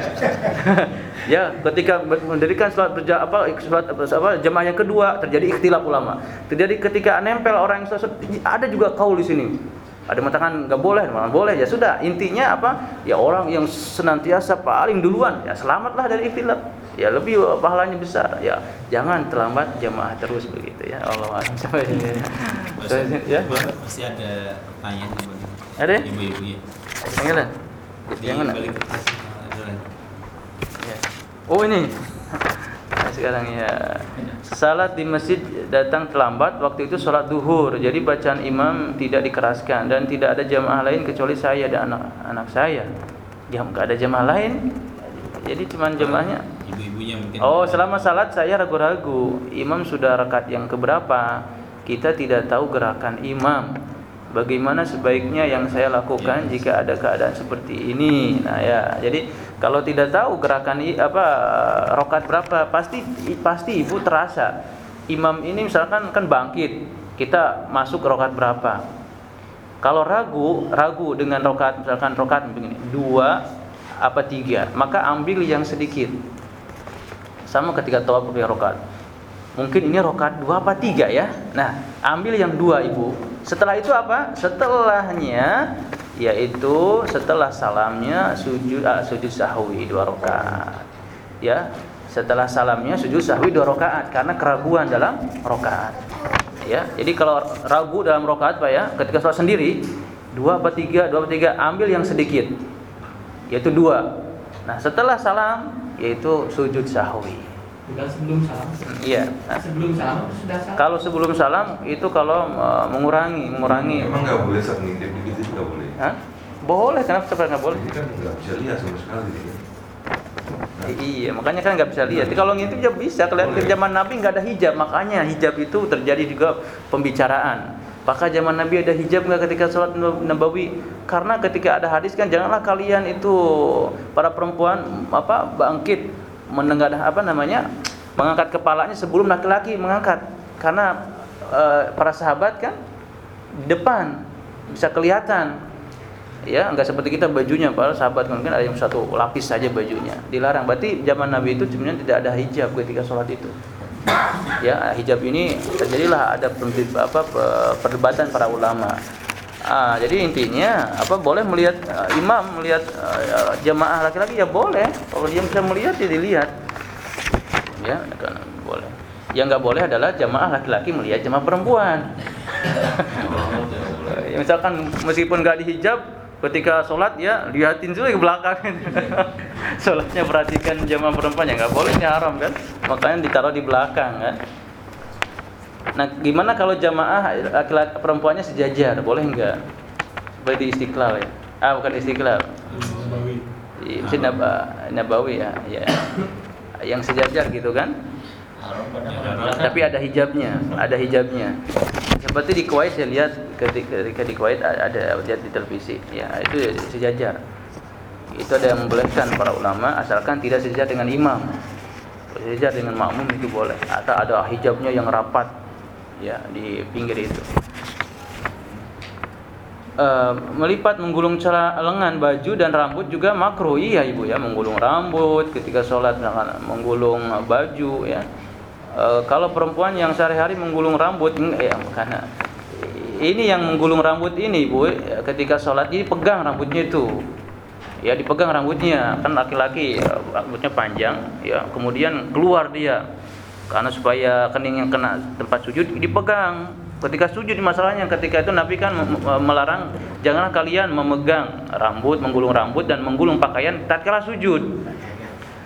ya ketika mendirikan sholat berja apa sholat apa jamaah yang kedua terjadi ikhtilaf ulama. Terjadi ketika nempel orang yang sholat ada juga kaul di sini ada yang mengatakan nggak boleh, malah boleh. Ya sudah, intinya apa? Ya orang yang senantiasa paling duluan, ya selamatlah dari ikhtilaf. Ya lebih pahalanya besar. Ya jangan terlambat jamaah terus begitu ya. Allah sampai ya. Pasti ada pertanyaan Ada? Ibu-ibu ya. Jangan. Jangan. Ya. Oh ini sekarang ya. Salat di masjid datang terlambat waktu itu sholat duhur. Jadi bacaan imam tidak dikeraskan dan tidak ada jamaah lain kecuali saya dan anak-anak saya. Ya nggak ada jamaah lain. Jadi cuma jamaahnya. Ibu-ibunya mungkin. Oh selama salat saya ragu-ragu. Imam sudah rekat yang keberapa? Kita tidak tahu gerakan imam bagaimana sebaiknya yang saya lakukan jika ada keadaan seperti ini. Nah ya, jadi kalau tidak tahu gerakan apa rokat berapa, pasti pasti ibu terasa. Imam ini misalkan kan bangkit, kita masuk rokat berapa. Kalau ragu, ragu dengan rokat misalkan rokat begini, dua apa tiga, maka ambil yang sedikit. Sama ketika tawaf rokat. Mungkin ini rokat dua apa tiga ya. Nah, ambil yang dua ibu setelah itu apa? Setelahnya yaitu setelah salamnya sujud uh, sujud sahwi dua rakaat. Ya, setelah salamnya sujud sahwi dua rakaat karena keraguan dalam rakaat. Ya, jadi kalau ragu dalam rakaat Pak ya, ketika sholat sendiri dua apa tiga, dua apa tiga, ambil yang sedikit, yaitu dua. Nah, setelah salam yaitu sujud sahwi. Bukan sebelum salam. Iya. Nah, sebelum salam sudah salam. Kalau sebelum salam itu kalau uh, mengurangi, mengurangi. Emang nggak boleh saat ngintip begitu nggak boleh. Hah? Boleh, kenapa sebenarnya nggak boleh? Ini kan nggak bisa lihat sama sekali. Ya. Nah. Iya, makanya kan nggak bisa lihat. Jadi kalau ngintip ya bisa. Kelihatan zaman Nabi nggak ada hijab, makanya hijab itu terjadi juga pembicaraan. Apakah zaman Nabi ada hijab nggak ketika sholat Nabawi? Karena ketika ada hadis kan janganlah kalian itu para perempuan apa bangkit menengadah apa namanya mengangkat kepalanya sebelum laki-laki mengangkat. Karena e, para sahabat kan di depan bisa kelihatan. Ya nggak seperti kita bajunya para sahabat mungkin ada yang satu lapis saja bajunya dilarang. Berarti zaman Nabi itu sebenarnya tidak ada hijab ketika sholat itu. Ya hijab ini terjadilah ada apa perdebatan para ulama Ah, jadi intinya apa boleh melihat uh, imam melihat uh, jamaah laki-laki ya boleh. Kalau dia bisa melihat ya dilihat. Ya, kan boleh. Yang nggak boleh adalah jamaah laki-laki melihat jamaah perempuan. ya, misalkan meskipun nggak dihijab ketika sholat ya lihatin juga ke belakang sholatnya perhatikan jamaah perempuan ya nggak boleh ini haram kan makanya ditaruh di belakang kan Nah, gimana kalau jamaah laki-laki perempuannya sejajar? Boleh enggak? Boleh di Istiqlal ya? Ah, bukan Istiqlal. Nabawi. Di Masjid Nabawi ya, ya. Yang sejajar gitu kan? Tapi ada hijabnya, ada hijabnya. Seperti di Kuwait saya lihat ketika, ketika di Kuwait ada lihat di televisi, ya itu sejajar. Itu ada yang membolehkan para ulama asalkan tidak sejajar dengan imam. Sejajar dengan makmum itu boleh. Atau ada hijabnya yang rapat ya di pinggir itu. E, melipat menggulung celah lengan baju dan rambut juga makruh. Iya ibu ya menggulung rambut ketika sholat menggulung baju ya. E, kalau perempuan yang sehari-hari menggulung rambut ya karena ini yang menggulung rambut ini ibu ya, ketika sholat ini pegang rambutnya itu. Ya dipegang rambutnya. Kan laki-laki rambutnya panjang ya. Kemudian keluar dia karena supaya kening yang kena tempat sujud dipegang. Ketika sujud masalahnya ketika itu Nabi kan melarang janganlah kalian memegang rambut menggulung rambut dan menggulung pakaian tatkala sujud.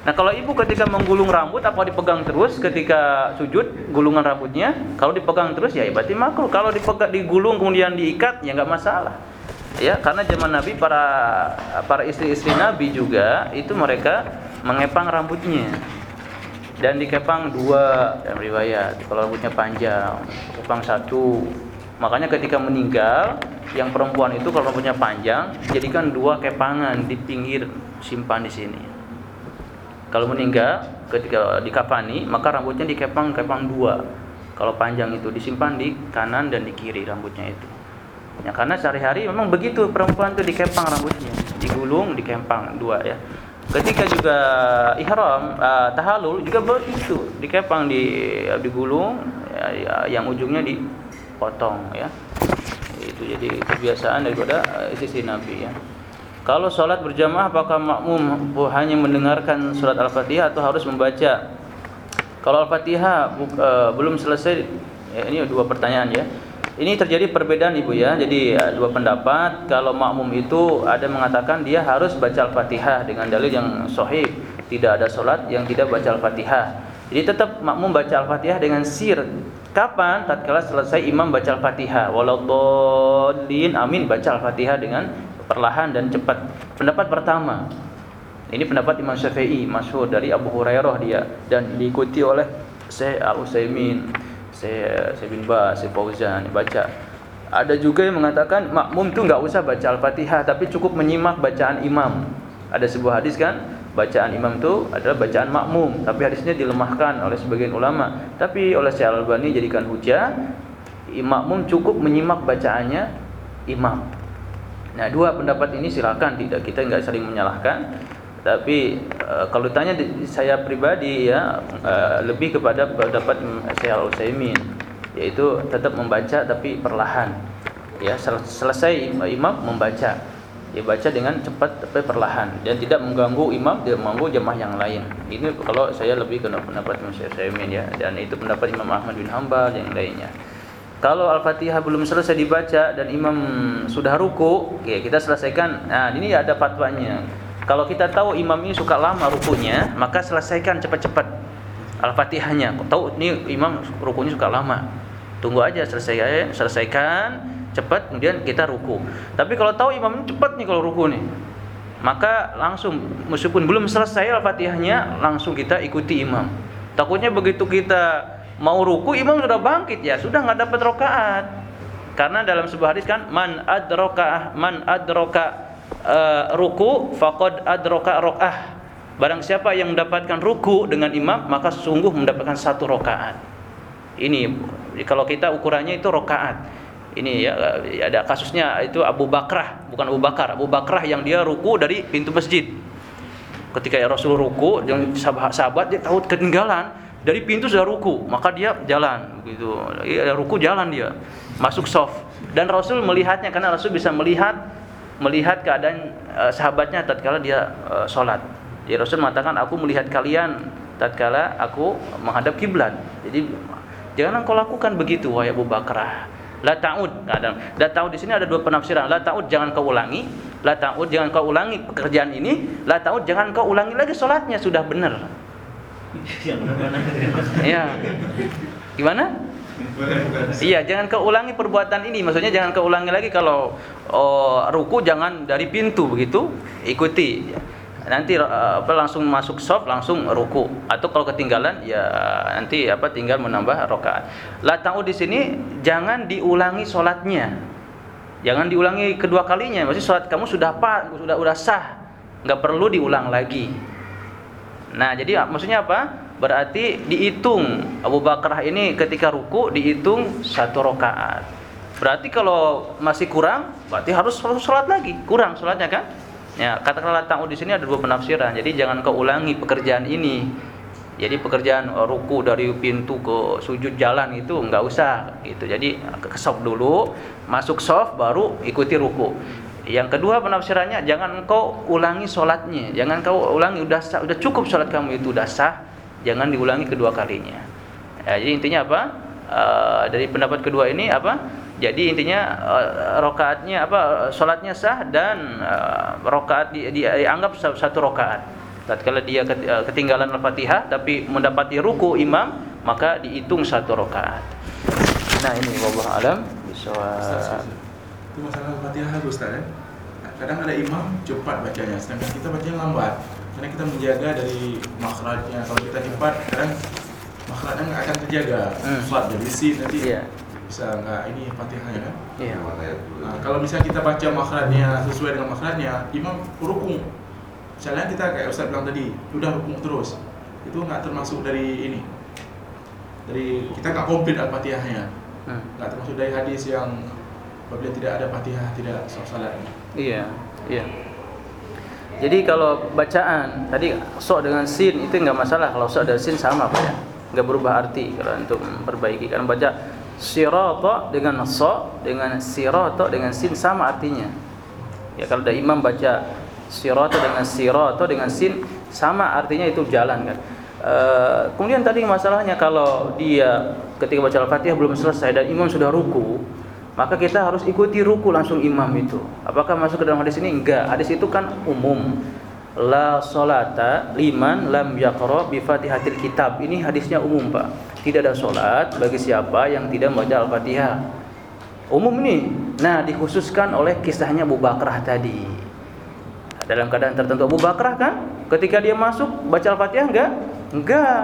Nah kalau ibu ketika menggulung rambut apa dipegang terus ketika sujud gulungan rambutnya? Kalau dipegang terus ya berarti makruh. Kalau dipegang digulung kemudian diikat ya nggak masalah. Ya karena zaman Nabi para para istri-istri Nabi juga itu mereka mengepang rambutnya dan dikepang dua dalam riwayat. Kalau rambutnya panjang kepang satu. Makanya ketika meninggal yang perempuan itu kalau rambutnya panjang jadikan dua kepangan di pinggir simpan di sini. Kalau meninggal ketika dikafani maka rambutnya dikepang kepang dua. Kalau panjang itu disimpan di kanan dan di kiri rambutnya itu. Ya karena sehari-hari memang begitu perempuan itu dikepang rambutnya. Digulung dikepang dua ya ketika juga ihram uh, tahalul juga begitu. Dikepang di digulung ya, ya, yang ujungnya dipotong ya. Itu jadi kebiasaan daripada uh, sisi Nabi ya. Kalau sholat berjamaah apakah makmum hanya mendengarkan surat al-fatihah atau harus membaca? Kalau al-fatihah uh, belum selesai ya, ini dua pertanyaan ya ini terjadi perbedaan Ibu ya. Jadi ya, dua pendapat. Kalau makmum itu ada mengatakan dia harus baca Al-Fatihah dengan dalil yang sahih. Tidak ada solat yang tidak baca Al-Fatihah. Jadi tetap makmum baca Al-Fatihah dengan sir. Kapan? Tatkala selesai imam baca Al-Fatihah. Waladdallin amin baca Al-Fatihah dengan perlahan dan cepat. Pendapat pertama. Ini pendapat Imam Syafi'i masyhur dari Abu Hurairah dia dan diikuti oleh Syekh Al-Utsaimin saya saya bin Bas, saya Fauzan baca. Ada juga yang mengatakan makmum tu enggak usah baca Al-Fatihah tapi cukup menyimak bacaan imam. Ada sebuah hadis kan, bacaan imam itu adalah bacaan makmum, tapi hadisnya dilemahkan oleh sebagian ulama. Tapi oleh Syekh Al-Albani jadikan hujah, makmum cukup menyimak bacaannya imam. Nah, dua pendapat ini silakan tidak kita enggak sering menyalahkan tapi uh, kalau ditanya saya pribadi ya uh, lebih kepada pendapat Syekh Al-Utsaimin yaitu tetap membaca tapi perlahan. Ya sel selesai imam membaca. Dia baca dengan cepat tapi perlahan. Dan tidak mengganggu imam tidak mengganggu jemaah yang lain. Ini kalau saya lebih ke pendapat Syekh Al-Utsaimin ya. Dan itu pendapat Imam Ahmad bin Hambal yang lainnya. Kalau Al-Fatihah belum selesai dibaca dan imam sudah ruku, ya kita selesaikan. Nah, ini ada fatwanya. Kalau kita tahu imam ini suka lama rukunya, maka selesaikan cepat-cepat Al-Fatihahnya. Tahu ini imam rukunya suka lama. Tunggu aja selesai selesaikan cepat kemudian kita ruku. Tapi kalau tahu imam ini cepat nih kalau ruku nih, maka langsung meskipun belum selesai Al-Fatihahnya langsung kita ikuti imam. Takutnya begitu kita mau ruku imam sudah bangkit ya, sudah nggak dapat rokaat. Karena dalam sebuah hadis kan man adroka man adroka uh, ruku faqad adraka rakaah. Barang siapa yang mendapatkan ruku dengan imam maka sungguh mendapatkan satu rakaat. Ini kalau kita ukurannya itu rakaat. Ini ya ada kasusnya itu Abu Bakrah, bukan Abu Bakar. Abu Bakrah yang dia ruku dari pintu masjid. Ketika ya Rasul ruku, yang sahabat dia tahu ketinggalan dari pintu sudah ruku, maka dia jalan begitu. Ya, ruku jalan dia, masuk soft. Dan Rasul melihatnya karena Rasul bisa melihat melihat keadaan uh, sahabatnya tatkala dia uh, sholat. Jadi Rasul mengatakan aku melihat kalian tatkala aku menghadap kiblat. Jadi jangan engkau lakukan begitu wahai Abu Bakrah. La ta'ud. Kadang la ta'ud di sini ada dua penafsiran. La ta'ud jangan kau ulangi. La ta'ud jangan kau ulangi pekerjaan ini. La ta'ud jangan kau ulangi lagi sholatnya sudah benar. Iya. Gimana? Iya, jangan keulangi perbuatan ini. Maksudnya jangan keulangi lagi kalau oh, ruku jangan dari pintu begitu, ikuti. Nanti uh, apa langsung masuk soft langsung ruku atau kalau ketinggalan ya nanti apa tinggal menambah rakaat. La ta'ud di sini jangan diulangi sholatnya. Jangan diulangi kedua kalinya. Maksudnya sholat kamu sudah apa? Sudah sudah sah. nggak perlu diulang lagi. Nah, jadi maksudnya apa? Berarti dihitung Abu Bakar ini ketika ruku dihitung satu rakaat. Berarti kalau masih kurang, berarti harus sholat lagi. Kurang sholatnya kan? Ya, katakanlah ta'ud di sini ada dua penafsiran. Jadi jangan kau ulangi pekerjaan ini. Jadi pekerjaan ruku dari pintu ke sujud jalan itu enggak usah gitu. Jadi ke soft dulu, masuk soft baru ikuti ruku. Yang kedua penafsirannya jangan engkau ulangi sholatnya, jangan kau ulangi udah sah, udah cukup sholat kamu itu udah sah, jangan diulangi kedua kalinya. Ya, jadi intinya apa? Uh, dari pendapat kedua ini apa? Jadi intinya uh, rokaatnya apa? Sholatnya sah dan uh, rokaat di, di, dianggap satu rokaat. tatkala dia eh, ketinggalan Al-Fatihah tapi mendapati ruku imam maka dihitung satu rakaat. Nah ini wallahu alam. Itu masalah Al-Fatihah Ustaz ya. Kadang ada imam cepat bacanya sedangkan kita bacanya lambat. Karena kita menjaga dari makhrajnya. Kalau kita cepat kadang makhrajnya nggak akan terjaga. Hmm. Flat jadi sin nanti Iya. bisa nggak ini Fatihahnya kan. Iya. Nah, kalau misalnya kita baca makhrajnya sesuai dengan makhrajnya, imam rukun. Misalnya kita kayak Ustaz bilang tadi, udah rukun terus. Itu nggak termasuk dari ini. Dari kita nggak komplit al-fatihahnya. Hmm. Nggak termasuk dari hadis yang apabila tidak ada fatihah tidak salat. Iya, iya. Jadi kalau bacaan tadi sok dengan sin itu nggak masalah. Kalau sok ada sin sama Pak ya. Nggak berubah arti kalau untuk memperbaiki. Karena baca sirata dengan sok dengan sirata dengan sin sama artinya. Ya kalau ada imam baca sirata dengan sirata dengan sin sama artinya itu jalan kan. E, kemudian tadi masalahnya kalau dia ketika baca Al-Fatihah belum selesai dan imam sudah ruku, maka kita harus ikuti ruku langsung imam itu. Apakah masuk ke dalam hadis ini? Enggak. Hadis itu kan umum. La solata liman lam yaqra bi Fatihatil Kitab. Ini hadisnya umum, Pak. Tidak ada solat bagi siapa yang tidak membaca Al-Fatihah. Umum ini. Nah, dikhususkan oleh kisahnya Abu Bakrah tadi. Dalam keadaan tertentu Abu Bakrah kan ketika dia masuk baca Al-Fatihah enggak? Enggak.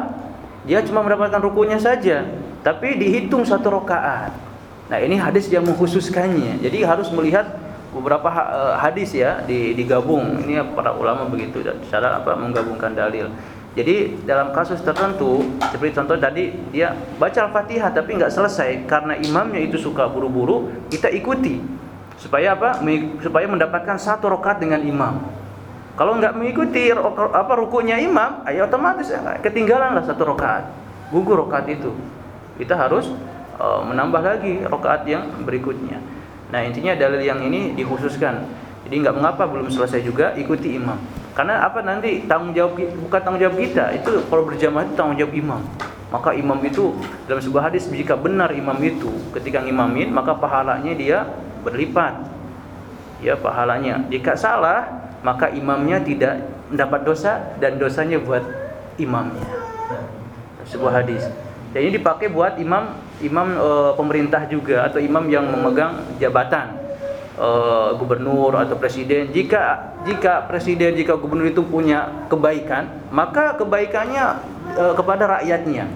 Dia cuma mendapatkan rukunya saja, tapi dihitung satu rakaat. Nah, ini hadis yang mengkhususkannya. Jadi harus melihat beberapa eh, hadis ya di- digabung. Ini para ulama begitu cara apa menggabungkan dalil. Jadi dalam kasus tertentu seperti contoh tadi dia baca Al-Fatihah tapi nggak selesai karena imamnya itu suka buru-buru, kita ikuti. Supaya apa? Supaya mendapatkan satu rakaat dengan imam. Kalau nggak mengikuti apa rukunya imam, ya otomatis ya, ketinggalan lah satu rakaat. Gugur rakaat itu. Kita harus uh, menambah lagi rakaat yang berikutnya. Nah intinya dalil yang ini dikhususkan. Jadi nggak mengapa belum selesai juga ikuti imam. Karena apa nanti tanggung jawab bukan tanggung jawab kita itu kalau berjamaah itu tanggung jawab imam. Maka imam itu dalam sebuah hadis jika benar imam itu ketika ngimamin maka pahalanya dia berlipat. Ya pahalanya. Jika salah maka imamnya tidak mendapat dosa dan dosanya buat imamnya. Sebuah hadis. Dan ini dipakai buat imam imam e, pemerintah juga atau imam yang memegang jabatan e, gubernur atau presiden. Jika jika presiden jika gubernur itu punya kebaikan, maka kebaikannya e, kepada rakyatnya.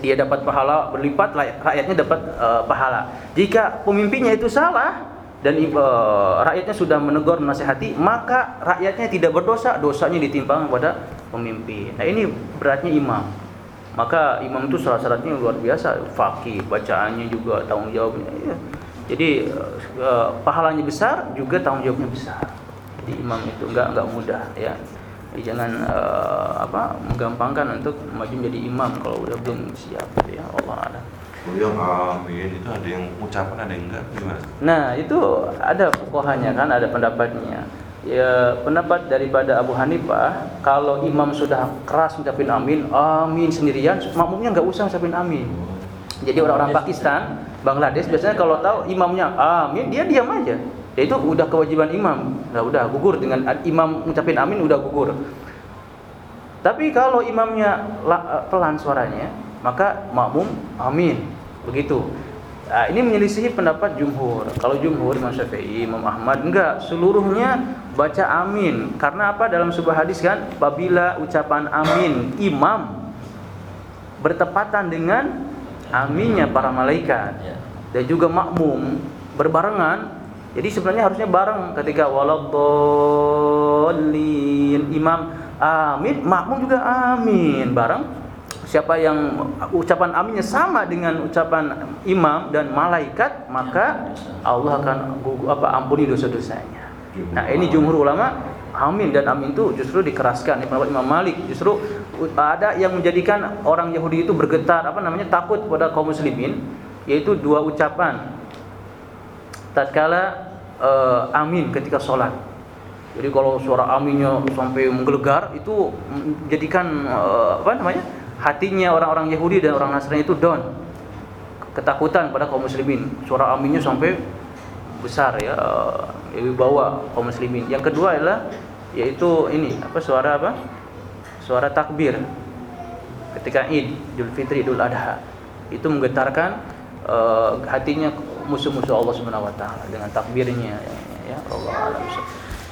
Dia dapat pahala berlipat, rakyatnya dapat e, pahala. Jika pemimpinnya itu salah dan e, rakyatnya sudah menegur menasihati, maka rakyatnya tidak berdosa, dosanya ditimpang kepada pemimpin. Nah, ini beratnya imam. Maka imam itu syarat-syaratnya luar biasa, fakih, bacaannya juga tanggung jawabnya. Ya. Jadi eh, pahalanya besar, juga tanggung jawabnya besar. Jadi imam itu enggak enggak mudah ya. Jadi jangan eh, apa menggampangkan untuk maju menjadi imam kalau udah belum siap ya. Allah a'lam. Yang amin itu ada yang ucapan ada yang enggak gimana? Nah, itu ada fuqahanya kan, ada pendapatnya. Ya, pendapat daripada Abu Hanifah, kalau imam sudah keras ngucapin amin, amin sendirian, makmumnya nggak usah ngucapin amin. Jadi orang-orang Pakistan, Bangladesh biasanya kalau tahu imamnya amin, dia diam aja. Ya itu udah kewajiban imam. Nah, udah gugur dengan imam ngucapin amin udah gugur. Tapi kalau imamnya la- pelan suaranya, maka makmum amin. Begitu. Nah, ini menyelisihi pendapat jumhur. Kalau jumhur Imam Syafi'i, Imam Ahmad enggak, seluruhnya baca amin. Karena apa? Dalam sebuah hadis kan, apabila ucapan amin imam bertepatan dengan aminnya para malaikat Ya. dan juga makmum berbarengan. Jadi sebenarnya harusnya bareng ketika waladhdallin imam amin, makmum juga amin bareng. Siapa yang ucapan aminnya sama dengan ucapan imam dan malaikat, maka Allah akan apa ampuni dosa-dosanya. Nah, ini jumhur ulama amin dan amin itu justru dikeraskan. Pendapat Imam Malik. Justru ada yang menjadikan orang Yahudi itu bergetar apa namanya takut pada kaum muslimin yaitu dua ucapan tatkala eh, amin ketika sholat. Jadi kalau suara aminnya sampai menggelegar itu menjadikan eh, apa namanya hatinya orang-orang Yahudi dan orang Nasrani itu down ketakutan pada kaum muslimin. Suara aminnya sampai besar ya eh, wibawa kaum muslimin. Yang kedua adalah yaitu ini apa suara apa? suara takbir ketika Id, Idul Fitri, Idul Adha itu menggetarkan uh, hatinya musuh-musuh Allah Subhanahu wa taala dengan takbirnya ya, ya Allah alam.